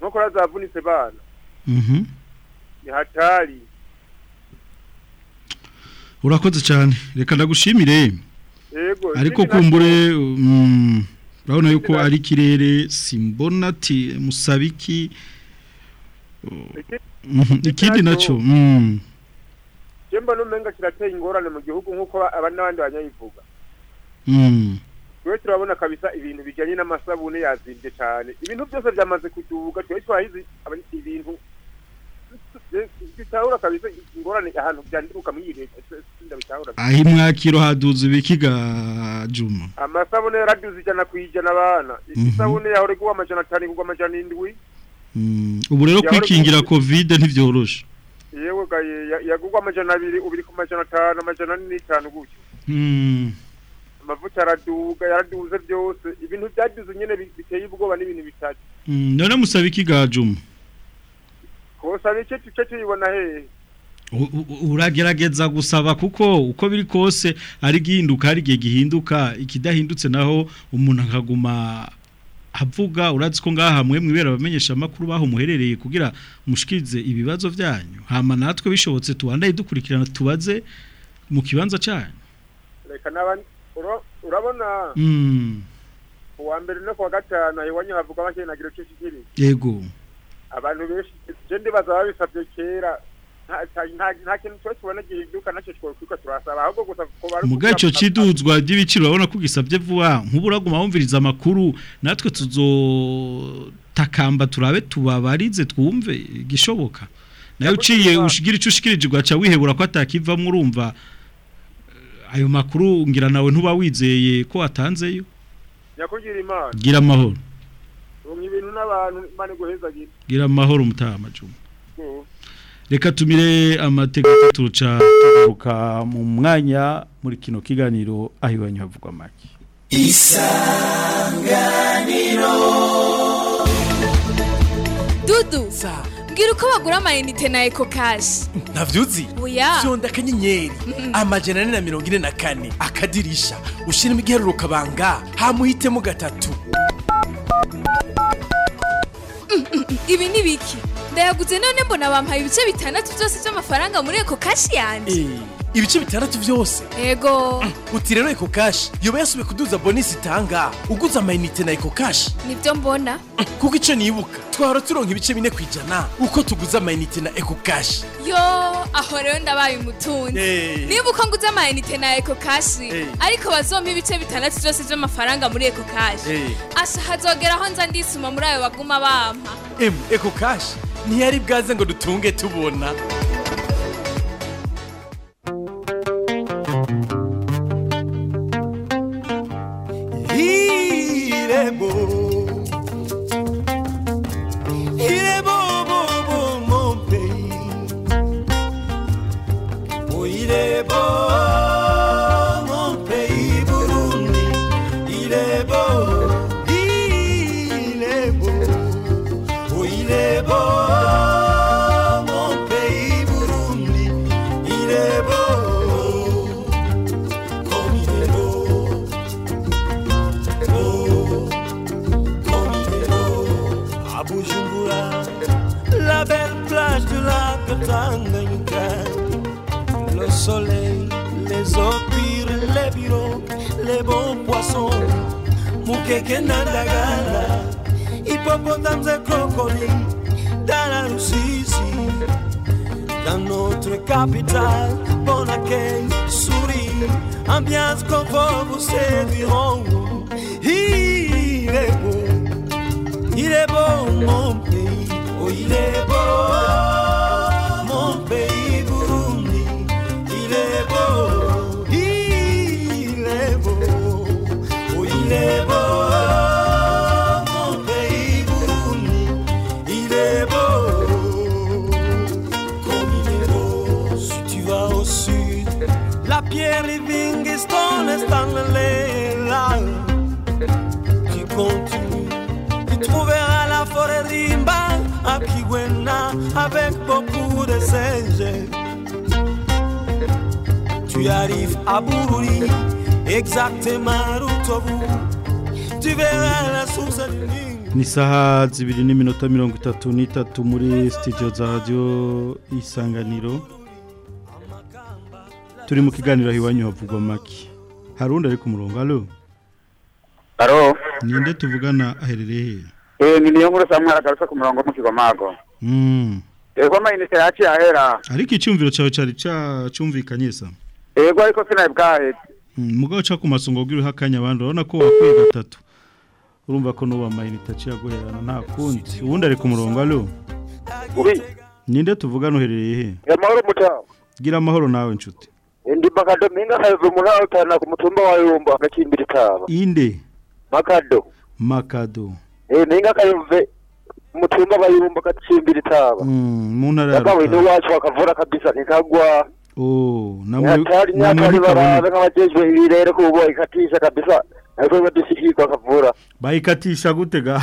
Speaker 13: nk'uko razavunitse bana
Speaker 5: mhm.
Speaker 13: ni hatari.
Speaker 5: Urakoze cyane reka ndagushimire. Ariko kumbure mm, urabona yuko ari ikirere simbona ati musabiki. Ikindi na cyo
Speaker 13: jemba n'umenga kirateye ingorane mu gihugu nk'uko ba- aba n'abandi banyayivuga.
Speaker 5: Mm.
Speaker 13: twe turabona kabisa ibintu bijyanye n'amasabune yazibye cyane ibintu byose byamaze kuduga twe twahize ibintu bitahura kabisa ingorane ahantu byandiruka muri iyi leta ndabitahura
Speaker 5: aho imwakiro haduze ibikiga juma?
Speaker 13: Amasabune yaraduze ijana ku ijana abana. Isabune yahora igwa amajana atanu igwa amajana indwi.
Speaker 5: Mm, ubu rero kwikingira covid ntibyoroshe
Speaker 13: yewe yagurwa amajana abiri ubu iri ku majana atanu amajana ane n'itanu gutyo
Speaker 5: Mm,
Speaker 13: amavuta araduga yaraduze byose. Ibintu byaduze nyine bi- biteye ubwoba n'ibintu bitatu.
Speaker 5: Mm, none musaba ikiga juma
Speaker 13: kosa bike tuce tuyibona hehe?
Speaker 5: Uragerageza gusaba kuko uko biri kose ari gihinduka hari igihe gihinduka. Ikidahindutse naho umuntu akaguma avuga urazi ko ngaha mwe mwibera abamenyesha amakuru baho muherereye kugira mushikirize ibibazo byanyu. Hama natwe bishobotse tubandaye dukurikirana tubaze mu kibanza cyanyu.
Speaker 13: Reka n'abandi ura- urabona
Speaker 5: mm,
Speaker 13: uwa mbere no kuwa gatanu iwanyu havuga make nagira icyo kikiri
Speaker 5: yego.
Speaker 13: Abantu benshi je ndibaza babisabye kera nta- kintu cyose ubona gihinduka na cyo twokwika turasaba. Ahubwo gusa
Speaker 5: mu gaco ciduzwa ry'ibiciro urabona ko gisabye vuba nk'ubu uraguma wumviriza amakuru natwe tuzotakamba turabe tubabarize twumve igishoboka. Nayo uciye ushigira icyo ushikirije ugaca wihebura ko atakivamo urumva eh, ayo makuru ngira nawe ntuba wizeye ko watanzeyo
Speaker 13: nyakugira imana.
Speaker 5: Gira amahoro.
Speaker 13: Ibintu n'abantu imana iguhezagira.
Speaker 5: Gira amahoro mutaha amajuma
Speaker 13: Mm.
Speaker 5: Reka tumire amateka turuca tugaruka mu mwanya muri kino kiganiro aho iwanyu havugwa make.
Speaker 14: Dudu mbwira uko bagura amayinite na eko kashi
Speaker 15: ntavyuzi
Speaker 14: oya.
Speaker 15: Fyonda akanyenyeri. Amajana ane na mirongo ine na kane. Akadirisha. Ushiremo igiharuro kabanga hamuhitemo gatatu.
Speaker 14: Ibi ni biki ndayaguze none mbona bampaye ibice bitandatu byose by'amafaranga muri eko kashi yanjye
Speaker 15: Eh, ibice bitandatu vyose.
Speaker 14: Ego
Speaker 15: uti rero eko kashi yoba yasubiye kuduza bonisi itanga uguze amayinite na eko kashi
Speaker 14: ni byo mbona.
Speaker 15: Kuko ico nibuka twahora turonka ibice bine kwijana uko tuguze amayinite na eko kashi
Speaker 14: yo aho rero ndabaye umutunzi. Niba uko nguze amayinite na eko kashi ariko bazompa ibice bitandatu byose by'amafaranga muri eko kashi asha hazogeraho nza ndisuma muri ayo baguma bampa.
Speaker 15: Emu eko kashi ntiyari bwaze ngo dutunge tubona. Bururi, exactement tu verras la source du
Speaker 5: ni isaha zibiri n'iminota mirongo itatu n'itatu muri sitidiyo za radiyo isanganiro turi mu kiganiro iwanyu havugwa make hari undi ari ku murongo alo
Speaker 7: Alo.
Speaker 5: ninde tuvugana aherereye he
Speaker 7: Eh, ni niyo nkuru Samuel agarutse ku murongo mu Kigomago.
Speaker 5: Mm.
Speaker 7: Ego amayinite yaciye ahera.
Speaker 5: ariko icyumviro cyawe cyari cyumvikanye sa
Speaker 7: Ego ariko sinabwahetse.
Speaker 5: Mm, mugabo ca ku masongo bw'iriho akanya abandi urabona ko wakwiye gatatu urumva ko n'ubu amayinite aciye aguherana nta kundi ubundi ari ku murongo alo
Speaker 16: Uri.
Speaker 5: ninde tuvugana uherereye he
Speaker 16: Amahoro mutaho.
Speaker 5: gira amahoro nawe nshuti
Speaker 16: Ndi Makado minga kayove umuntu utana ku mutumba wa Yumba gakimbira itaba.
Speaker 5: inde
Speaker 16: Makado.
Speaker 5: makado
Speaker 16: Eh minga kayove umutumba wa Yumba gakimbira itaba.
Speaker 5: Mu ntara ya
Speaker 16: ni wacu akavura kabisa ntikagwa.
Speaker 5: Oh,
Speaker 16: Nyatari nyatari barabe nk'abajejwe ibirere kubo ikatisha kabisa. Ariko badishikirwa akavura.
Speaker 5: bayikatisha gute ga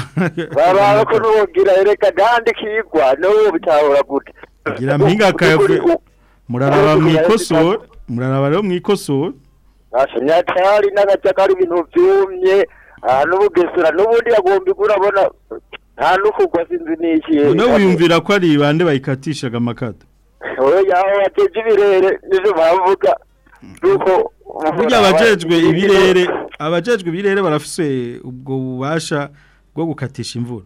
Speaker 16: Barabe ko nugira ereka gande kigwa no bitahura gute.
Speaker 5: gira mpinga kayove muraraba mwikosora muraraba rero mwikosora
Speaker 16: Asha nyatari n'agaca kari ibintu vyumye. Ah n'ubugesera n'ubundi yagomba urabona nta nukugwa sinzi n'iki.
Speaker 5: none wiyumvira ko ari bande bayikatishaga amakado
Speaker 16: oya wateje ibirere nivyo bavuga. Nuko
Speaker 5: burya abajejwe ibirere abajejwe ibirere barafise ubwo bubasha bwo gukatisha imvura.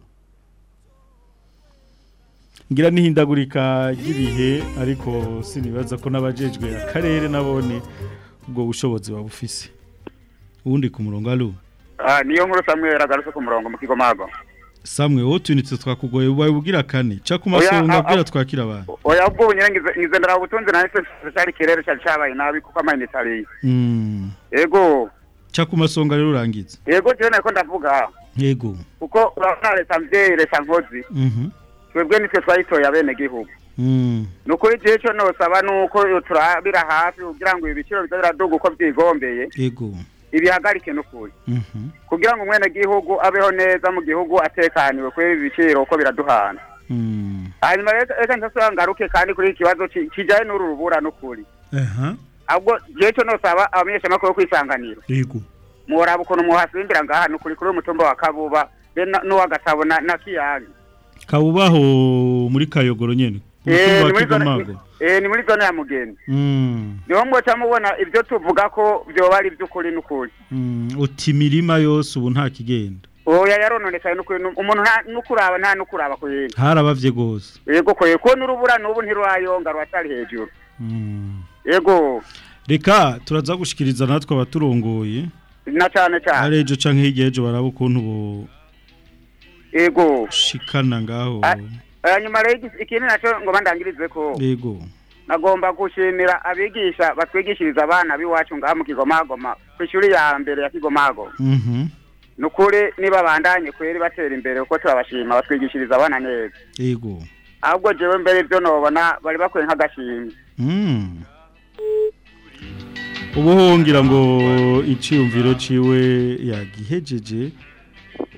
Speaker 5: Ngira n'ihindagurika ry'ibihe ariko sinibaza ko n'abajejwe akarere nabone ubwo bushobozi babufise. Ubundi ku murongo alo
Speaker 7: Ah, niyo nkuru Samuel agarutse ku murongo mu Kigomago.
Speaker 5: Samwe wowe tunitse twakugoye ubaye ubwira kane ca ku masonga abwira twakira abantu
Speaker 7: Oya ubwo bunye ngize ngize ndara ubutunzi na nse cyari kirere cyari cyabaye nabi kuko amayinite ari.
Speaker 5: Mm.
Speaker 7: Ego.
Speaker 5: ca ku masonga rero urangiza
Speaker 7: Ego je nako ndavuga
Speaker 5: yego
Speaker 7: kuko urabona leta mvyeyi leta nkozi.
Speaker 5: Mhm.
Speaker 7: Twebwe nitwe twayitoye abene gihugu.
Speaker 5: Mm.
Speaker 7: Nukuri je cyo nosaba nuko turabira hafi kugira ngo ibiciro bizabiraduga uko byigombeye.
Speaker 5: yego
Speaker 7: ibihagarike n'ukuri
Speaker 5: Mhm.
Speaker 7: kugira ngo umwene gihugu abeho neza mu gihugu atekaniwe kuri ibi biciro uko biraduhana.
Speaker 5: Mm.
Speaker 7: hanyuma reka nsasubira ngaruke kandi kuri iki kibazo ki- kijanye n'uru rubura n'ukuri ahubwo jewe cyo nosaba abamenyeshamakuru yo kwisanganira. Mworaba ukuntu muhasimbira ngaha n'ukuri kuri uyu mutumba wa kabuba n'uwa gatabo na, na kiyange.
Speaker 5: Kabubaho muri kayogoro wa
Speaker 7: ni muri zone-
Speaker 5: kigamago
Speaker 7: eh, ni muri zone ya mugeni
Speaker 5: Mm.
Speaker 7: ni ho mwoca mubona ibyo tuvuga ko vyoba ari ivy'ukuri n'ukuri
Speaker 5: Mm. uti imirima yose ubu nta kigenda
Speaker 7: oya yarononekaye umuntu n'ukuraba nta n'ukuraba ku yindi
Speaker 5: harabavye gose.
Speaker 7: Yego ko n'urubura n'ubu ntirurayonga ruracyari hejuru.
Speaker 5: Mm.
Speaker 7: yego.
Speaker 5: Reka turaza gushikiriza natwe abaturongoye.
Speaker 7: Na cyane cyane.
Speaker 5: Ari ejo canke hirya ejo baraba ukuntu bo
Speaker 7: yego.
Speaker 5: shikana ngaho.
Speaker 7: Hanyuma rero iki- ikindi na cyo ngo bandangirize ko
Speaker 5: yego.
Speaker 7: Nagomba gushimira abigisha batwigishiriza abana b'iwacu ngaha mu kigomagoma ku ishuri ya mbere ya kigomago
Speaker 5: Mhm.
Speaker 7: ni ukuri niba bandanye kweri batera imbere kuko turabashima batwigishiriza abana neza.
Speaker 5: Yego.
Speaker 7: Ahubwo jewe mbere ibyo nobona bari bakwiye nk'agashimwe.
Speaker 5: Mm. ubu ngira ngo iciyumviro ciwe yagihejeje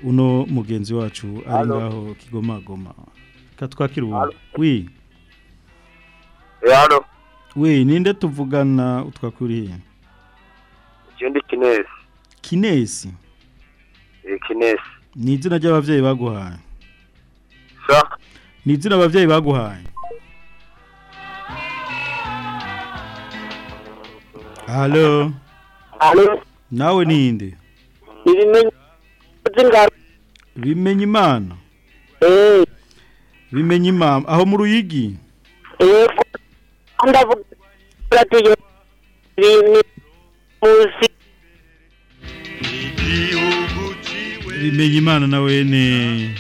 Speaker 5: uno mugenzi wacu ari ngaho kigomagoma. Katwakira ubu wi
Speaker 16: hano
Speaker 5: wi ninde tuvugana utwakuriye
Speaker 16: ikindi kinesi
Speaker 5: kinesi
Speaker 16: kinesi
Speaker 5: ni izina ry'abavyeyi baguhaye
Speaker 16: sa?
Speaker 5: Ni izina abavyeyi baguhaye halo
Speaker 16: halo
Speaker 5: nawe ninde? Bimenya imana
Speaker 16: eh.
Speaker 5: Bimenya imana aho mu ruyigi?
Speaker 16: Eh ndavuga radiyo bini
Speaker 17: muzi
Speaker 5: bimenye imana nawe ne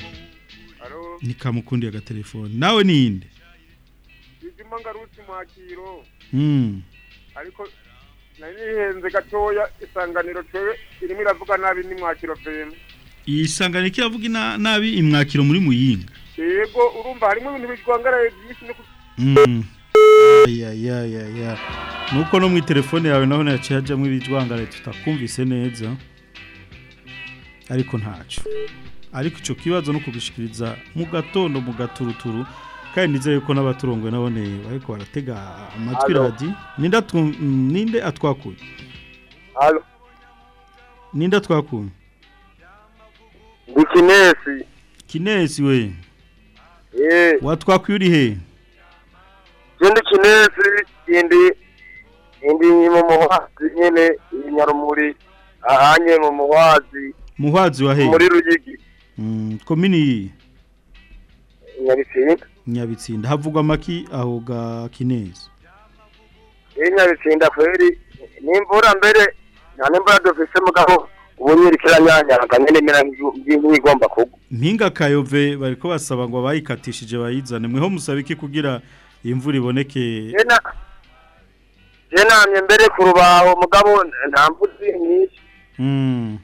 Speaker 5: nikamukundiye agatelefone nawe ninde
Speaker 13: bizima ngarutse mwakiro.
Speaker 5: Mm
Speaker 13: ariko nari nihenze gatoya isanganiro twewe irimo iravuga nabi ni mwakiro fm.
Speaker 5: Isangane kiravuga ina- nabi imwakiro muri muyinga.
Speaker 13: Yego urumva harimo ibintu bijwangaraye byinshi no
Speaker 5: mm ya nuko no mu telefone yawe naho naciye hajamwe ibijwangare tutakumvise neza. Ariko ntaco ariko ico kibazo no kubishikiriza mu gatondo mu gaturuturu. Kandi nizeye ko n'abaturongoye nabone ariko baratega amatwi radi ninde atwakuye? Ninde atwakuye?
Speaker 16: Kinesi.
Speaker 5: kinesi we.
Speaker 16: Eh,
Speaker 5: watwakuye uri he?
Speaker 16: Ndi kinesi indi indi mu muhazi nyene inyarumuri ahanye mu muhazi.
Speaker 5: Muhwazi wa he?
Speaker 16: Muri ruyigi.
Speaker 5: Mm, komini iyi
Speaker 16: nyabitsinda
Speaker 5: nyabitsinda havugwa maki aho ga kinesi
Speaker 16: eh nyabitsinda kweri n'imvura mbere nta n'imvura dufise mugabo ubu nyirikira nyanyaga nyene mera nk'igomba kugwa.
Speaker 5: Mpinga kayove bariko basaba ngo abayikatishije bayizane. Mweho musaba iki kugira imvura iboneke?
Speaker 16: Jena je namye mbere ku rubaho mugabo nta mvura iri nyinshi.
Speaker 5: Mm.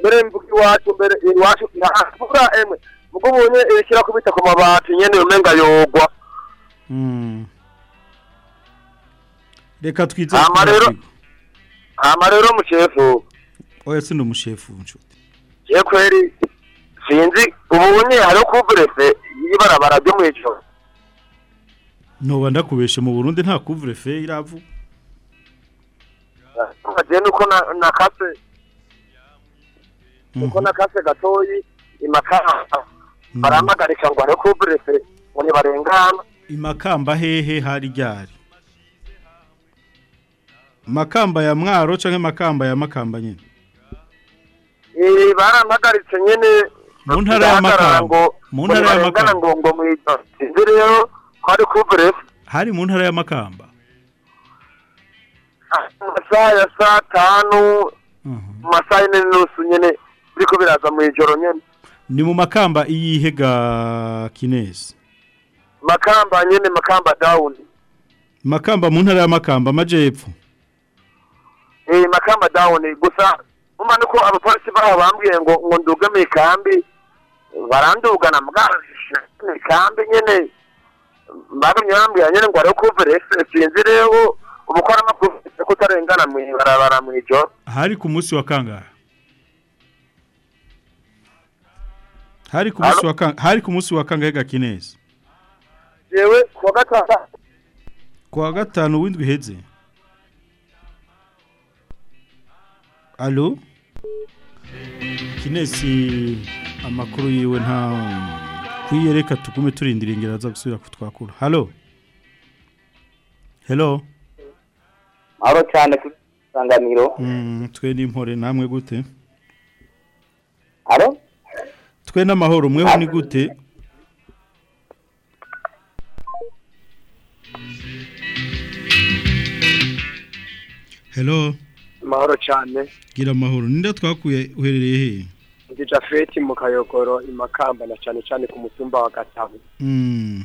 Speaker 16: mbere mvuga iwacu mbere iwacu nta mvura emwe. Mugo ubonye irikira kubita ku mabati nyene umenga yogwa.
Speaker 5: Mm. reka twize
Speaker 16: hama rero hama rero mushefu
Speaker 5: oya sindi umushefu nshuti.
Speaker 16: Je kweri sinzi ubunye hariho kuvurefe y'ibarabara ryo mw'ijoro
Speaker 5: noba ndakubeshe mu burundi nta kuvure fe iravu.
Speaker 16: Je nuko na- nakase. Nuko nakase gatoyi imakamba baramagarika ngo hariho kuvurefe ngo ntibarengana
Speaker 5: imakamba hehe hari ryari? Makamba ya mwaro canke makamba ya makamba nyene?
Speaker 16: Eh, baramagaritse nyene.
Speaker 5: Mu ntara ya makamba. mu ntara ya makamba.
Speaker 16: Rero hari kuvurefe
Speaker 5: hari mu ntara ya makamba.
Speaker 16: Amasaha ya saa tanu. Mu masaha yine n'inusu nyene biriko biraza mw'ijoro nyene.
Speaker 5: Ni mu makamba iyihe ga kinesi?
Speaker 16: Makamba nyene makamba down.
Speaker 5: Makamba mu ntara ya makamba amajepfo
Speaker 16: eh makamba down gusa umva nuko abapolisi baho bambwiye ngo ngo nduge mu ikambi barandugana mbwa mu ikambi nyene. Bagumye bambwira nyene ngo hariho kuverefe sinzi rero umukora amakuru ko utarengana mw'ibarabara mw'ijoro
Speaker 5: hari ku munsi wa kangahe hari ku munsi wa kangahe hari ku munsi wa kangahe ga kinesi
Speaker 16: jewe kuwa gatandatu
Speaker 5: ku wa gatanu w'indwi iheze. Alo kinesi amakuru yiwe nta kwiyereka tugume turindira ingero aza gusubira kutwakura. Halo hello?
Speaker 16: Aro cyane ku isanganiro.
Speaker 5: Mm, twe n'impore namwe gute?
Speaker 16: Aro
Speaker 5: twe n'amahoro mweho ni gute? Hello?
Speaker 18: Amahoro cyane.
Speaker 5: Gira amahoro. Ninde twakuye uherereye he?
Speaker 18: Ndi jafeti mu kayogoro imakamba na cyane cyane ku mutumba wa gatabo
Speaker 5: mm.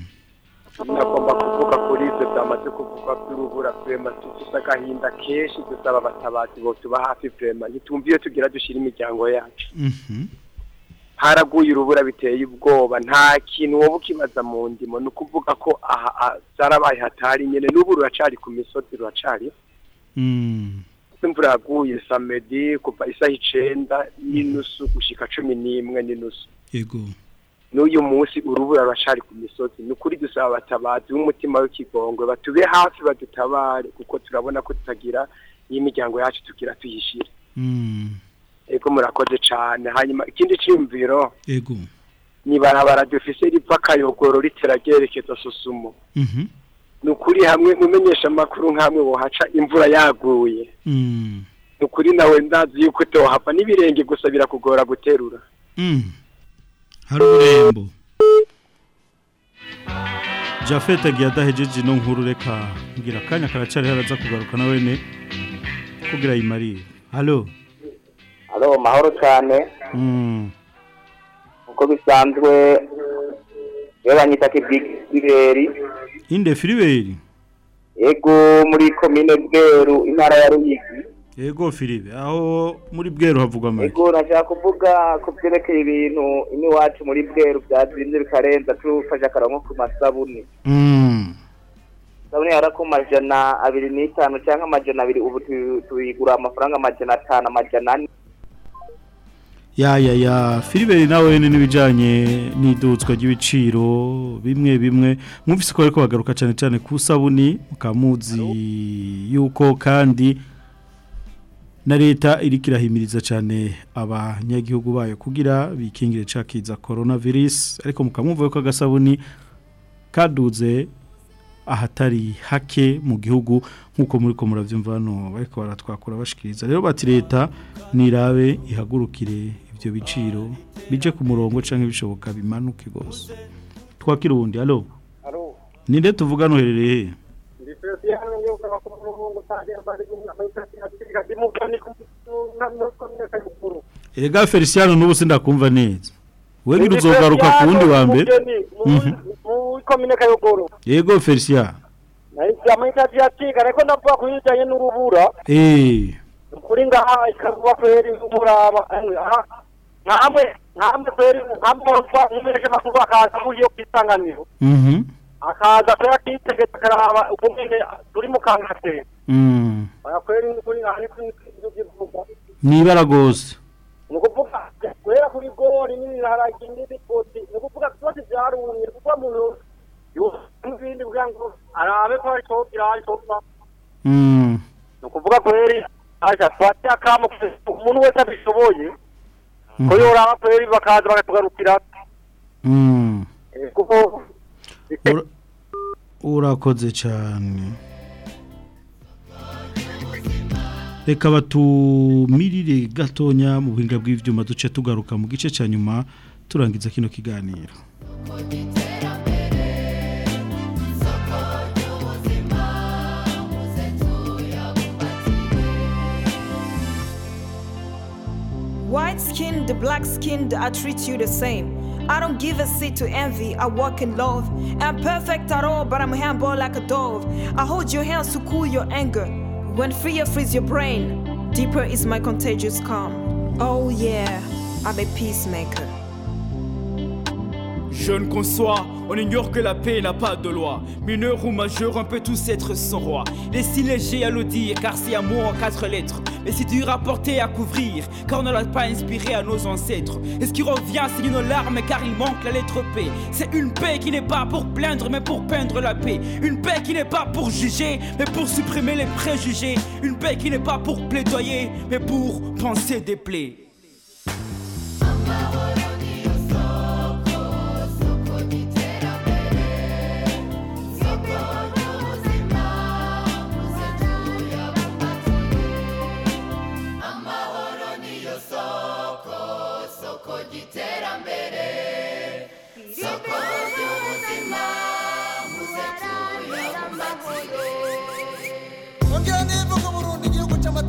Speaker 18: nagomba kuvuga kuri ibyo byamaze kuvugwa by'urubura vrema dufise agahinda kenshi dusaba abatabazi bo tuba hafi vrema ntitumva iyo tugira dushira imiryango yacu.
Speaker 5: Mhm.
Speaker 18: haraguye urubura biteye ubwoba. Nta kintu wowe ukibaza mu ndimo. Ni ukuvuga ko aha zarabaye hatari nyene. N'ubu ruracari ku misozi ruracari.
Speaker 5: Mm.
Speaker 18: Imvura yaguye samedi kuva isaha icenda n'inusu gushika cumi n'imwe n'inusu.
Speaker 5: Yego.
Speaker 18: N'uyu munsi urubura ruracari ku misozi. Ni ukuri dusaba abatabazi b'umutima w'ikigongwe batube hafi badutabare kuko turabona ko tutagira n'imiryango yacu tugira tuyishire.
Speaker 5: Mm.
Speaker 18: ego murakoze cane. Hanyuma ikindi ciyumviro
Speaker 5: yego.
Speaker 18: ni barabara dufise riva akayogoro ritera ryerekeza susumo
Speaker 5: Mhm.
Speaker 18: Ni ukuri hamwe mumenyesha amakuru nk'amwe wohaca imvura yaguye
Speaker 5: Mm.
Speaker 18: ni ukuri nawe ndazi yuko tohava n'ibirenge gusa birakugora guterura
Speaker 5: Mm. hari ururembo Jafet agiye adahejeje ino nkuru reka ngira akanya karacari haraza kugaruka na wene kugira yimarire halo
Speaker 16: alo mahoro cyane
Speaker 5: Mm.
Speaker 16: uko bisanzwe iyo banyita kibigiberi
Speaker 5: inde filiberi
Speaker 16: yego muri komine bweru intara ya ruyigi.
Speaker 5: Yego filibe aho muri bweru havugwa make
Speaker 16: yego nashaka kuvuga ku byerekeye ibintu iwacu muri bweru byazinze bikarenza tufashe akarongo ku masabuni
Speaker 5: Mm.
Speaker 16: sabuni yara ku majana abiri n'itanu cyangwa amajana abiri ubu tu- tuyigura amafaranga amajana atanu amajana ane.
Speaker 5: Ya ya ya. Filiberi nawe ni n'ibijyanye n'idutswa ry'ibiciro bimwe bimwe. Mwumvise ko ariko bagaruka cyane cyane ku sabuni mukamuzi yuko kandi na leta iri kirahimiriza cyane abanyagihugu bayo kugira bikingire cakiza coronavirus. Ariko mukamwumva yuko agasabuni kaduze ahatari hake mu gihugu nk'uko muri ko murabyumva hano bariko baratwakura bashikiriza. Rero bati leta nirabe ihagurukire ibyo biciro bije ku murongo canke bishoboka bimanuke gose twakira uwundi alo ninde tuvugana uherereye? Erega Feliciano n'ubu sindakumva neza. Wewe uzogaruka ku wundi wa mbere? Mhm.
Speaker 11: Komine kayukuru.
Speaker 5: yego Feliciano
Speaker 11: Naitsi amaitasi atika ariko ndavuga kuyijanye n'urubura.
Speaker 5: eh
Speaker 11: Kuri ngaha ikavuga kweri umuraba. Nkamwe nkamwe kweri nkamwe kwa umureke makuru akaza muri yo kwisanganiro.
Speaker 5: mhm
Speaker 11: Akaza kwera kitegeka karaba ukumene turi mu kangate.
Speaker 5: mm
Speaker 11: Ayakweri kuri ngaha ni kuri
Speaker 5: nibara gose
Speaker 11: ni ukuvuga guhera kuri gori n'ibiharage n'ibikoti ni ukuvuga byose byarumye ni ukuvuga n'ibindi kugira ngo arabe ko hari kirahari cyopfa
Speaker 5: mm
Speaker 11: ni ukuvuga kweri aja twate akamo umuntu wese abishoboye ko yoraba kweri bakaza bakatugarukira kuko
Speaker 5: Ura- urakoze cyane. Reka batumirire gatonya mu buhinga bw'ibyuma duce tugaruka mu gice cya nyuma turangiza kino kiganiro.
Speaker 19: Skinned, black skinned, I treat you the same. I don't give a seat to envy, I walk in love. I'm perfect at all, but I'm humble like a dove. I hold your hands to cool your anger. When fear frees your brain, deeper is my contagious calm. Oh yeah, I'm a peacemaker.
Speaker 20: Jeune qu'on soit, on ignore que la paix n'a pas de loi. Mineur ou majeur, on peut tous être son roi. Les si léger à le dire, car c'est amour en quatre lettres. Mais c'est dur à porter, à couvrir, car on ne l'a pas inspiré à nos ancêtres. Et ce qui revient, c'est nos larmes, car il manque la lettre P. C'est une paix qui n'est pas pour plaindre, mais pour peindre la paix. Une paix qui n'est pas pour juger, mais pour supprimer les préjugés. Une paix qui n'est pas pour plaidoyer, mais pour penser des plaies.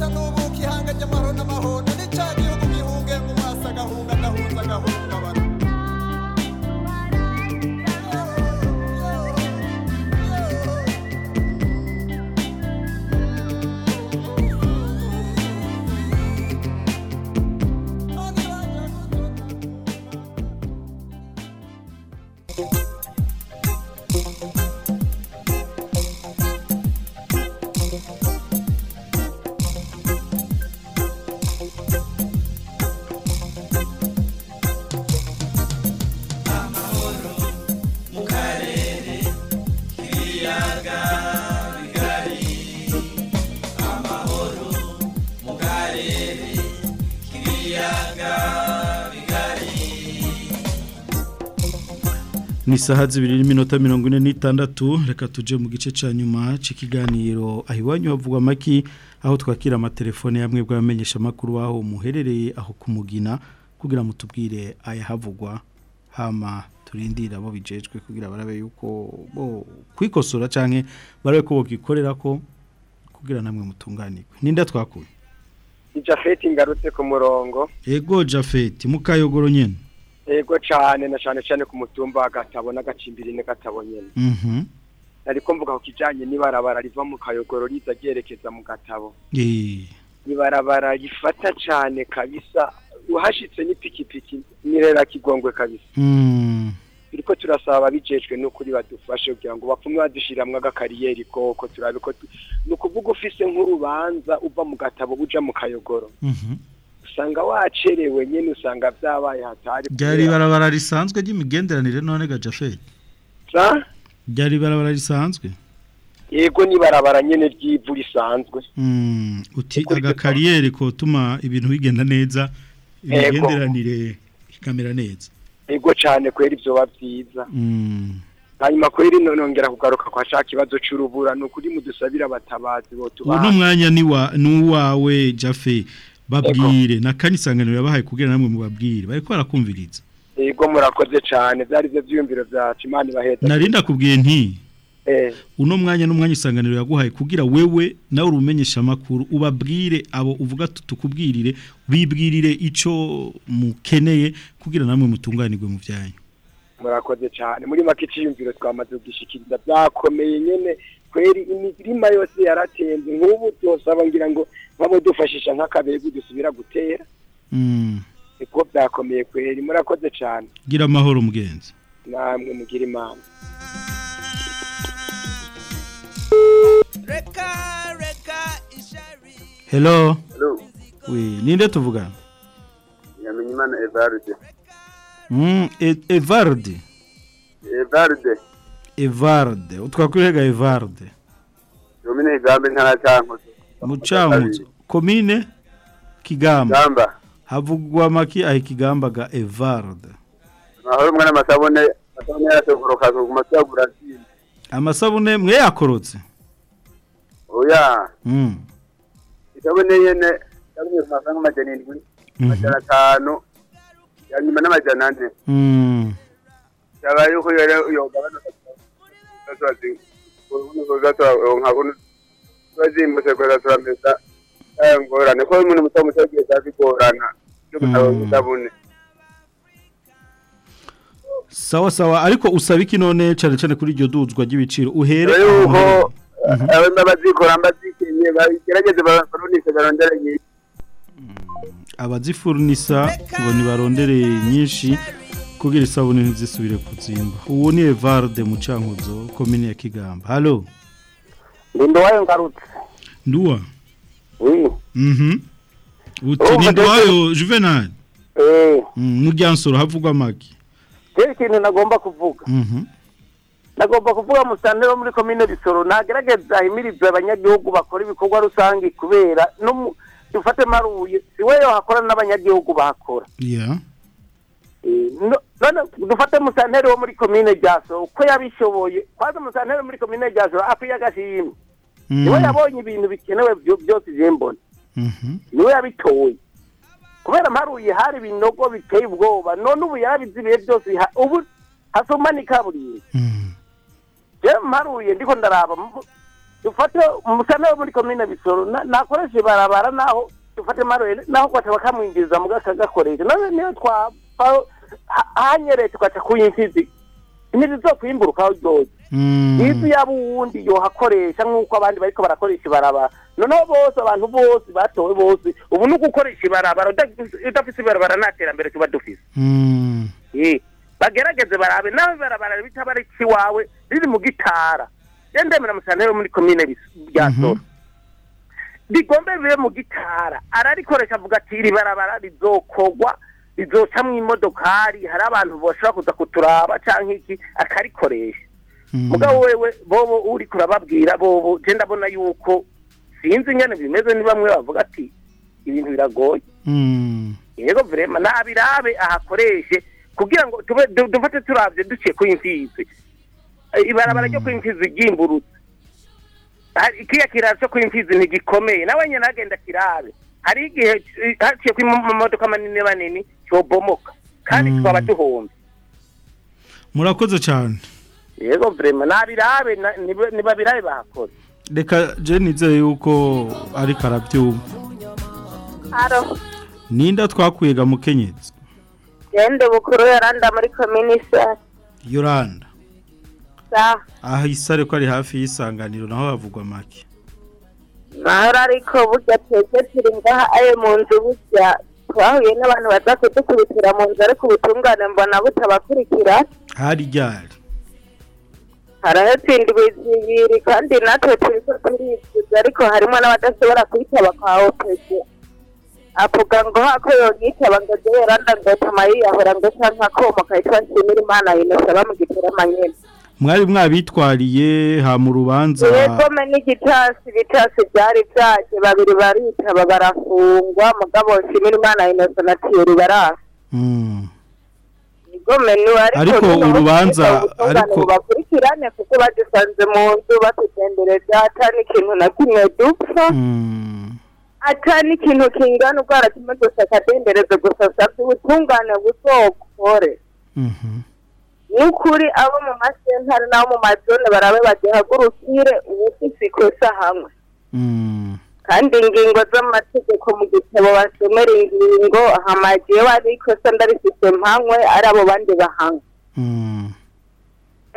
Speaker 21: tanubukihanga ry'amahoro n'amahoro ni
Speaker 5: isaha zibiri n'iminota mirongo ine n'itandatu. Reka tujye mu gice cya nyuma cy'ikiganiro aho iwanyu havugwa amaki aho twakira amatelefone yamwe bw'abamenyesha amakuru aho muherereye aho kumugina kugira ngo tubwire ayahavugwa. Hama turindire abo bijejwe kugira barabe yuko bo kwikosora cyangwa barabe ko bogikorera ko kugira namwe mutunganirwe. Ninde twakuye?
Speaker 18: Ijafeti ngarutse ku murongo.
Speaker 5: Ego jafeti mukayogoro nyene.
Speaker 18: Ego cane na cane cane ku mutumba gatabo n'agacimbiri ne gatabo nyene.
Speaker 5: Mhm.
Speaker 18: Ariko mvuga ku kijanye n'ibarabara riva mu kayogoro riza ryerekeza mu gatabo.
Speaker 5: Eh.
Speaker 18: Ibarabara rifata cane kabisa uhashitse n'ipikipiki nirera kigongwe kabisa.
Speaker 5: Mm.
Speaker 18: Biriko turasaba ababijejwe n'ukuri badufashe kugira ngo bapfume badushiramwo agakariyeri koko turabe ko ni ukuvuga ufise nk'urubanza uva mu gatabo uja mu kayogoro.
Speaker 5: Mhm.
Speaker 18: Usanga wacerewe nyene usanga vyabaye hatari
Speaker 5: ryari barabara risanzwe ry'imigenderanire none ga jafeti
Speaker 18: Sa?
Speaker 5: ryari barabara risanzwe?
Speaker 18: Yego n'ibarabara nyene ry'ivu risanzwe.
Speaker 5: Mm, uti agakariyeri kotuma ibintu bigenda neza imigenderanire ikamera neza.
Speaker 18: Ego cane kwera ivyoba vyiza.
Speaker 5: Mm,
Speaker 18: hanyuma kwera ino nongera kugaruka kwa ca kibazo c'urubura ni ukuri mudusabire abatabazi
Speaker 5: uwo
Speaker 18: botubaha
Speaker 5: n'umwanya ni wa n'uwawe jafe babwire. Na kanisanganiro yabahaye kugira namwe mubabwire. Bariko barakumviriza.
Speaker 18: Ego murakoze cane. Vyari vyo vyiyumviro vyacu imana ibaheza
Speaker 5: narinda kubwiye nti
Speaker 18: eh.
Speaker 5: uno mwanya n'umwanya isanganiro yaguhaye kugira wewe nawe urumenyesha amakuru ubabwire abo uvuga tu- tukubwirire bibwirire ico mukeneye kugira namwe mutunganirwe mu byanyu
Speaker 18: murakoze cyane muri make iciyumviro twamaze kugishikiriza. Byakomeye nyene. Kweri imirima yose yaratembe nk'ubu byosaba ngira ngo babo dufashisha nk'akabegu dusubira gutera.
Speaker 5: Mm,
Speaker 18: niko byakomeye kweri murakoze cyane.
Speaker 5: Gira amahoro mugenzi.
Speaker 18: Namwe mugira imana.
Speaker 5: Hello?
Speaker 22: Hello,
Speaker 5: oui ninde tuvugana?
Speaker 22: Nyamenyimana Evarde.
Speaker 5: mm, E- Evarde
Speaker 22: Evarde,
Speaker 5: Evarde utwakwirega Evarde
Speaker 22: Domine Gambe ntara cankuzo.
Speaker 5: mucankuzo komine kigamba
Speaker 22: Gamba.
Speaker 5: havugwa maki ahi kigamba ga Evarde
Speaker 22: Mahoro mwana masabone, masabone yaratokoroka ku zindi.
Speaker 5: amasabune mwe yakorotse
Speaker 22: Oya,
Speaker 5: mm.
Speaker 22: isabone yene yavuye ku mafaranga amajana indwi, amajana atanu, yanyuma n'amajana ane.
Speaker 5: Mm.
Speaker 22: Yaba yuko yogabanuka. Twaronka kuno. Twazimbutse kwera turameza. Aya ngorane ko umuntu muto muto agiye zabigorana. Cyo gutaba isabune.
Speaker 5: sawa sawa. Ariko usaba iki none? Cane cane kuri iryo duzwa ry'ibiciro. Uhere
Speaker 22: yuko
Speaker 5: uherereye.
Speaker 22: abandi bazikora mbazikenye bagerageze barunisha barondera nyinshi.
Speaker 5: Abazifurnisa ngo nibarondere nyinshi kugira isabune ntizisubire kuzimba. Uwo ni Evarde mucankuzo komine ya Kigamba. Hallo
Speaker 8: wayo ngarutse.
Speaker 5: nduwa. mhm uti ni
Speaker 8: ndetse-
Speaker 5: nduwayo Juvenal?
Speaker 8: Eh,
Speaker 5: Mm, muryansoro havugwa maki.
Speaker 8: Je ikintu nagomba kuvuga.
Speaker 5: mhm.
Speaker 8: Nagomba kuvuga musantero wo muri komine Bisoro nagerageza ahimirize abanyagihugu bakora ibikorwa rusangi kubera dufate maruye siwe yo hakora n'abanyagihugu bahakora. Eh, dufate musantero wo muri komine Jaso uko yabishoboye. Kwaza musantero wo muri komine Jaso akwiye agashimwe. Niwe yabonye ibintu bikenewe byo- byose mbona.
Speaker 5: mhm
Speaker 8: ni we yabitoye. Kubera mparuye hari ibinogo biteye ubwoba. None ubu yabizibiye byose ubu hasoma ni kaburimbo je mparuye ndiko ndaraba. Dufate umusana wo muri komine bisoro. Na- nakoresha ibarabara naho dufate mparuye naho kwata bakamwinjiriza mugasa gakoresha none niyo twapfa ha- hanyereye tugaca kuyimfizi ntizizokwimbura aho ryose izi yaba uwundi yohakoresha nk'uko abandi bariko barakoresha ibarabara. Noneho bose abantu bose batowe bose ubu ni ugukoresha ibarabara. Uda- udafise ibarabara nta terambere tuba dufise. Eh, bagerageze barabe. Nawe ibarabara bitaba ari ikiwawe riri mu gitara. Ndemera musana yo muri komine Bis- rya soro. Rigombe bibe mu gitara. Ararikoresha avuga ati iri barabara rizokogwa rizocamwo imodokari. Hari abantu bashobora kuza kuturaba canke iki? Akarikoresha. Mugabo wewe bobo uri kurababwira bobo je ndabona yuko sinzi ingene bimeze ni bamwe bavuga ati ibintu biragoye. Yego vrema nabirabe ahakoreshe kugira ngo dufate turavye duciye ku imfizi. Eh, ibarabara ryo ku imfizi ryimburutse. Kiriya kiraro cyo ku imfizi ntigikomeye. Nawe nyene agenda kirabe hari igihe eh, haciye ku mamodoka manini manini cobomoka kandi tukaba duhombe
Speaker 5: murakoze cyane
Speaker 8: yego vrema nabirabe nibabirabe bahakora
Speaker 5: reka je nizeye yuko ariko arabyumva
Speaker 23: haro
Speaker 5: ninda twakuyega mukenyezi
Speaker 23: gende bukuru yaranda muri kominisa
Speaker 5: yoranda
Speaker 23: sa.
Speaker 5: Aha isare ko ari hafi y'isanganiro naho havugwa make.
Speaker 23: Mahoro ariko burya twebwe turi ngaha aye mu nzu burya twahuye n'abantu baza kudukubitira mu nzu ariko ubutungane mbona butabakurikira.
Speaker 5: Hari ryari?
Speaker 23: Harahatsindwa zibiri kandi natwe turi ko turifuza ariko harimo n'abadashobora kwitaba kwa opese avuga ngo hako yonyitaba ngo jye yoranda ngo tama yiyahura ngo canke akoma kayitwa nshimira imana yinosa bamugitera amanyene
Speaker 5: mwari mwabitwariye ha mu rubanza.
Speaker 23: Yegome n'igitasi ibitasi byari byaje babiri baritaba barafungwa mugabo nshimira imana yinosa na tiyeri barasa. Igome ni
Speaker 5: Ariko urubanza- ariko-
Speaker 23: bakurikirane kuko badusanze mu nzu batugendereje ata n'ikintu na kimwe dupfa. Ata n'ikintu kingana ubwara kimwe gusa akadendereze gusa savye ubutungane buzokore n'ukuri abo mu masentare n'abo mu mazone barabe bagihagurukire ubufise ikosa hamwe. Kandi ingingo z'amategeko mu gitabo basomera ingingo hamagiye wari ikosa ndarifite mpamwe ari abo bandi bahanga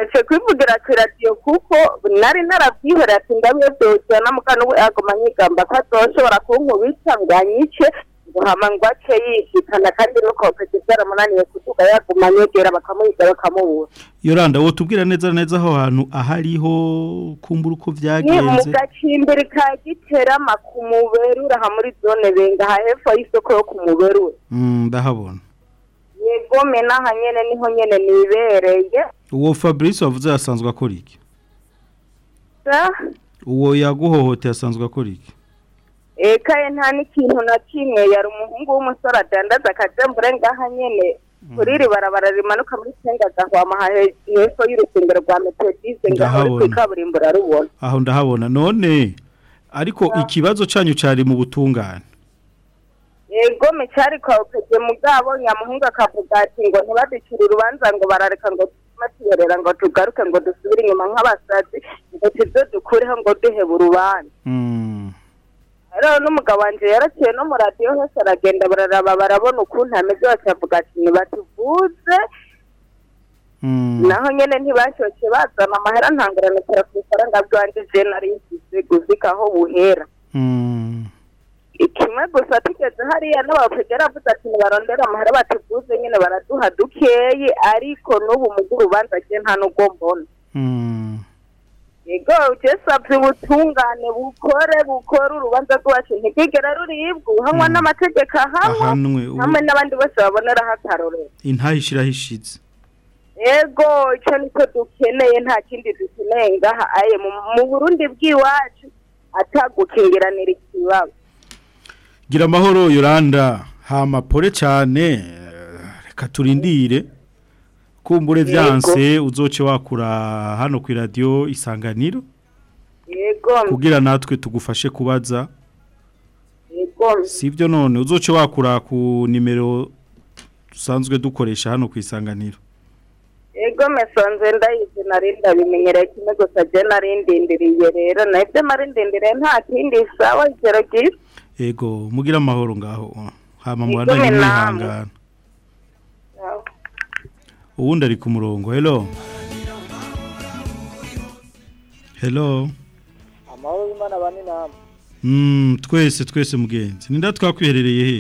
Speaker 23: ese kwivugira ku radiyo kuko nari narabyihorera ati ndabyo byose namukana ubu yaguma nyigamba ko azoshobora kunkubita ngo anyice ngo hama ngo ace yishikana kandi nuko peke byaramunaniye kuvuga yaguma anyegera bakamuhiga bakamubura
Speaker 5: yoranda wotubwira neza na neza aho hantu ahariho kumbura uko
Speaker 23: ni mu
Speaker 5: byagenze
Speaker 23: gacimbiri ka giterama ku muberura aha muri zone benga aha hepfo y'isoko yo ku muberura
Speaker 5: Mm, ndahabona.
Speaker 23: Yego mena aha nyene ni ho nyene nibereye.
Speaker 5: Uwo fabrice wavuze asanzwe akora iki? Uwo yaguhohoteye asanzwe akora iki?
Speaker 23: Ekaye nta n'ikintu na kimwe. Yari umuhungu w'umusore adandaza akajambure ngaha nyene. Kuri iri barabara rimanuka muri senga gahwama hepfo y'urusengero rwa metodiste ngaho
Speaker 5: Ndahabona.
Speaker 23: kw'ikaburimbo urarubona.
Speaker 5: Aho ndahabona. None ariko ikibazo cyanyu cyari mu butungane?
Speaker 23: Yego micari kwawupeje mugabo nyamuhungu akavuga ati ngo ntibadukire urubanza ngo barareka ngo tume tuyorera ngo tugaruke ngo dusubire inyuma nk'abasazi ngo tuze dukureho ngo duhebe urubanza. Rero n'umugabo wanje yaraciye no mu radiyo hose aragenda bararaba barabona ukuntu ameze bose avuga ati ntibatuvuze naho nyene ntibashotse bazana amahera ntanguranitera ku ifaranga bwanje je nari nsize guzika aho buhera kimwe gusa tugeze hariya n'abapegera avuze ati ntibarondera amahera batuvuze nyine baraduha dukeyi. Ariko n'ubu mugu urubanza nta n'ubwo mbona. Yego jesavye ubutungane bukore bukore urubanza rwacu. Ntigigera ruribwa uhanwa n'amategeko ahanwa hamwe n'abandi bose baboneraho akarorero
Speaker 5: intahe ishirahishize
Speaker 23: yego icyo ni cyo dukeneye nta kindi dukeneye. Ngaha aye mu burundi bw'iwacu atagukingiranira ikibazo.
Speaker 5: Gira amahoro yoranda hama pore cyane reka turindire. Kumbure
Speaker 23: Yego.
Speaker 5: vyanse uzoce wakura hano ku radio isanganiro?
Speaker 23: Yego.
Speaker 5: Kugira natwe tugufashe kubaza.
Speaker 23: Yego.
Speaker 5: Sivyo none uzoce wakura ku nimero dusanzwe dukoresha hano ku isanganiro.
Speaker 23: Yego mesonze ndayizi nari ndabimenyereye kimwe gusa je nari ndindiriye rero. Nabyo nari ndindiriye nta kindi sawa igero ryiza
Speaker 5: ego mugira amahoro ngaho. Hama
Speaker 23: Yego, namwe.
Speaker 5: mwihangana uwundi ari ku murongo. Hello. Hello.
Speaker 24: Amahoro y'imana bane namwe.
Speaker 5: Mm, twese twese mugenzi. Ninda twakwiherereye he?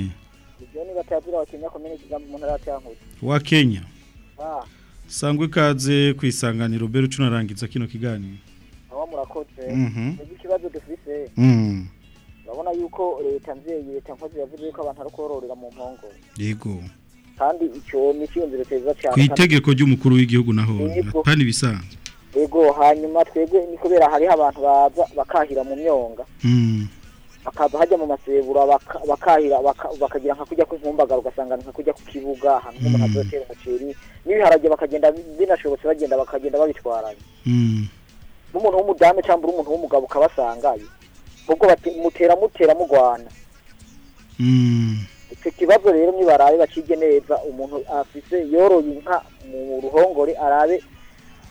Speaker 24: Ibyo ni batazira bakenya komene kigambo mu ntara ya Cyankuzo
Speaker 5: wa Kenya?
Speaker 24: Ah.
Speaker 5: Sangwe kaze ku isanganiro bero cunarangiza kino kiganiro.
Speaker 24: Aho murakoze.
Speaker 5: Mhm.
Speaker 24: Nibyo ikibazo dufise?
Speaker 5: Mm,
Speaker 24: urabona yuko leta mvyeyi leta nkozi yavuze yuko abantu ari kororera mu mpongo
Speaker 5: yego.
Speaker 24: Kandi icyo ni icyiyumviro cyiza cyane.
Speaker 5: Ku itegeko ry'umukuru w'igihugu naho apana ibisanzwe
Speaker 24: yego hanyuma twebwe ni kubera hariho abantu baza bakahira mu myonga.
Speaker 5: Mm,
Speaker 24: bakaza hajya mu masebura baka- bakahira baka- bakagira nka kujya kw'inkumbagara ugasanga nka kujya ku kibuga ahantu nk'umuntu azotera umuceri n'ibiharage bakagenda binashobotse bagenda bakagenda babitwaranye
Speaker 5: mm,
Speaker 24: n'umuntu w'umudamu cyangwa umuntu w'umugabo ukabasangayo ubwo mutera mutera mugwana. Icyo kibazo rero nibarabe bakige neza umuntu afise yoroye inka mu ruhongore arabe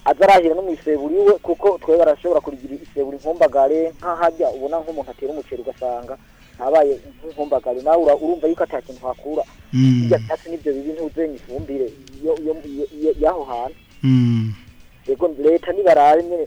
Speaker 24: aza arahira no mu iseburi iwe kuko twe barashobora kurigira iseburi inkumbagare nk'ahajya ubona nk'umuntu atera umuceri ugasanga habaye nk'inkumbagare nawe urumva yuko ata kintu hakura
Speaker 5: Mm.
Speaker 24: irya byatsi n'ibyo bibi ntuzenya ifumbire y'aho hantu
Speaker 5: Mm.
Speaker 24: yego leta nibarabe nyene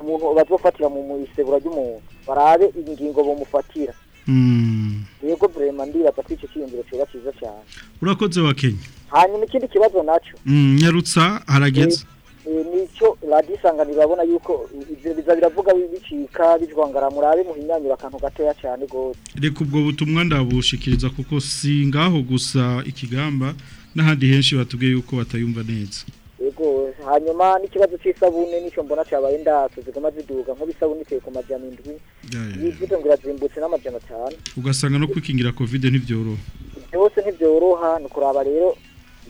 Speaker 24: umuntu bazofatira mu isebura ry'umuntu barabe ingingo bomufatira
Speaker 5: Mm.
Speaker 24: Yego vrema ndibaza ko ico ciyumviro coba ciza cane
Speaker 5: urakoze wa Kenya
Speaker 24: hanyuma ikindi kibazo naco
Speaker 5: Mm, nyarutsa harageze.
Speaker 24: Nico radiyo isanganiro urabona yuko biza biravuga bi- bicika bijwangara murabe muhinyanyura akantu gatoya cane gose
Speaker 5: reka ubwo butumwa ndabushikiriza kuko si ngaho gusa ikigamba n'ahandi henshi batubwiye yuko batayumva neza.
Speaker 24: Yego hanyuma n'ikibazo c'isabune nico mbona cabaye ndato ziguma ziduga. Nk'ubisabune iteye ku majana indwi yivuze ngo irazimbutse n'amajana atanu.
Speaker 5: Ugasanga no kwikingira covid ntibyoroha.
Speaker 24: Byose ntibyoroha ni ukuraba rero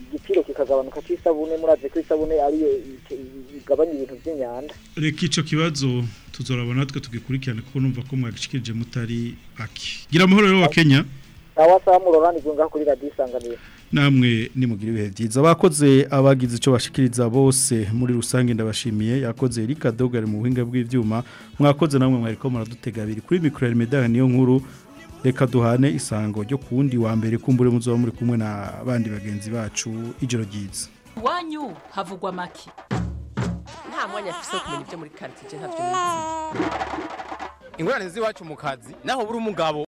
Speaker 24: igiciro kikagabanuka c'isabune murazi ko isabune ariyo igabanya ibintu vy'inyanda
Speaker 5: reka ico kibazo tuzorabona natwe tugikurikirane kuko numva ko mwagishikirije mutari aki gira amahoro rero wa Kenya.
Speaker 24: Sawa sawa muroranirwe ngaho kuri radiyo isanganiro.
Speaker 5: Namwe nimugira ibihe byiza. Bakoze abagize icyo bashikiriza bose muri rusange ndabashimiye. Yakoze Erika Dogare mu buhinga bw'ivyuma. Mwakoze namwe mwariko muradutega abiri kuri micro Hermedal niyo nkuru. Reka duhane isango ryo kundi wa mbere kumbure muzoba muri kumwe na bandi bagenzi bacu. Ijoro ryiza.
Speaker 25: Iwanyu havugwa make. Nta mwanya afise wo kumenya ibyo muri karitsiye ntabyo
Speaker 2: ingorane z'iwacu mu kazi. Naho buri umugabo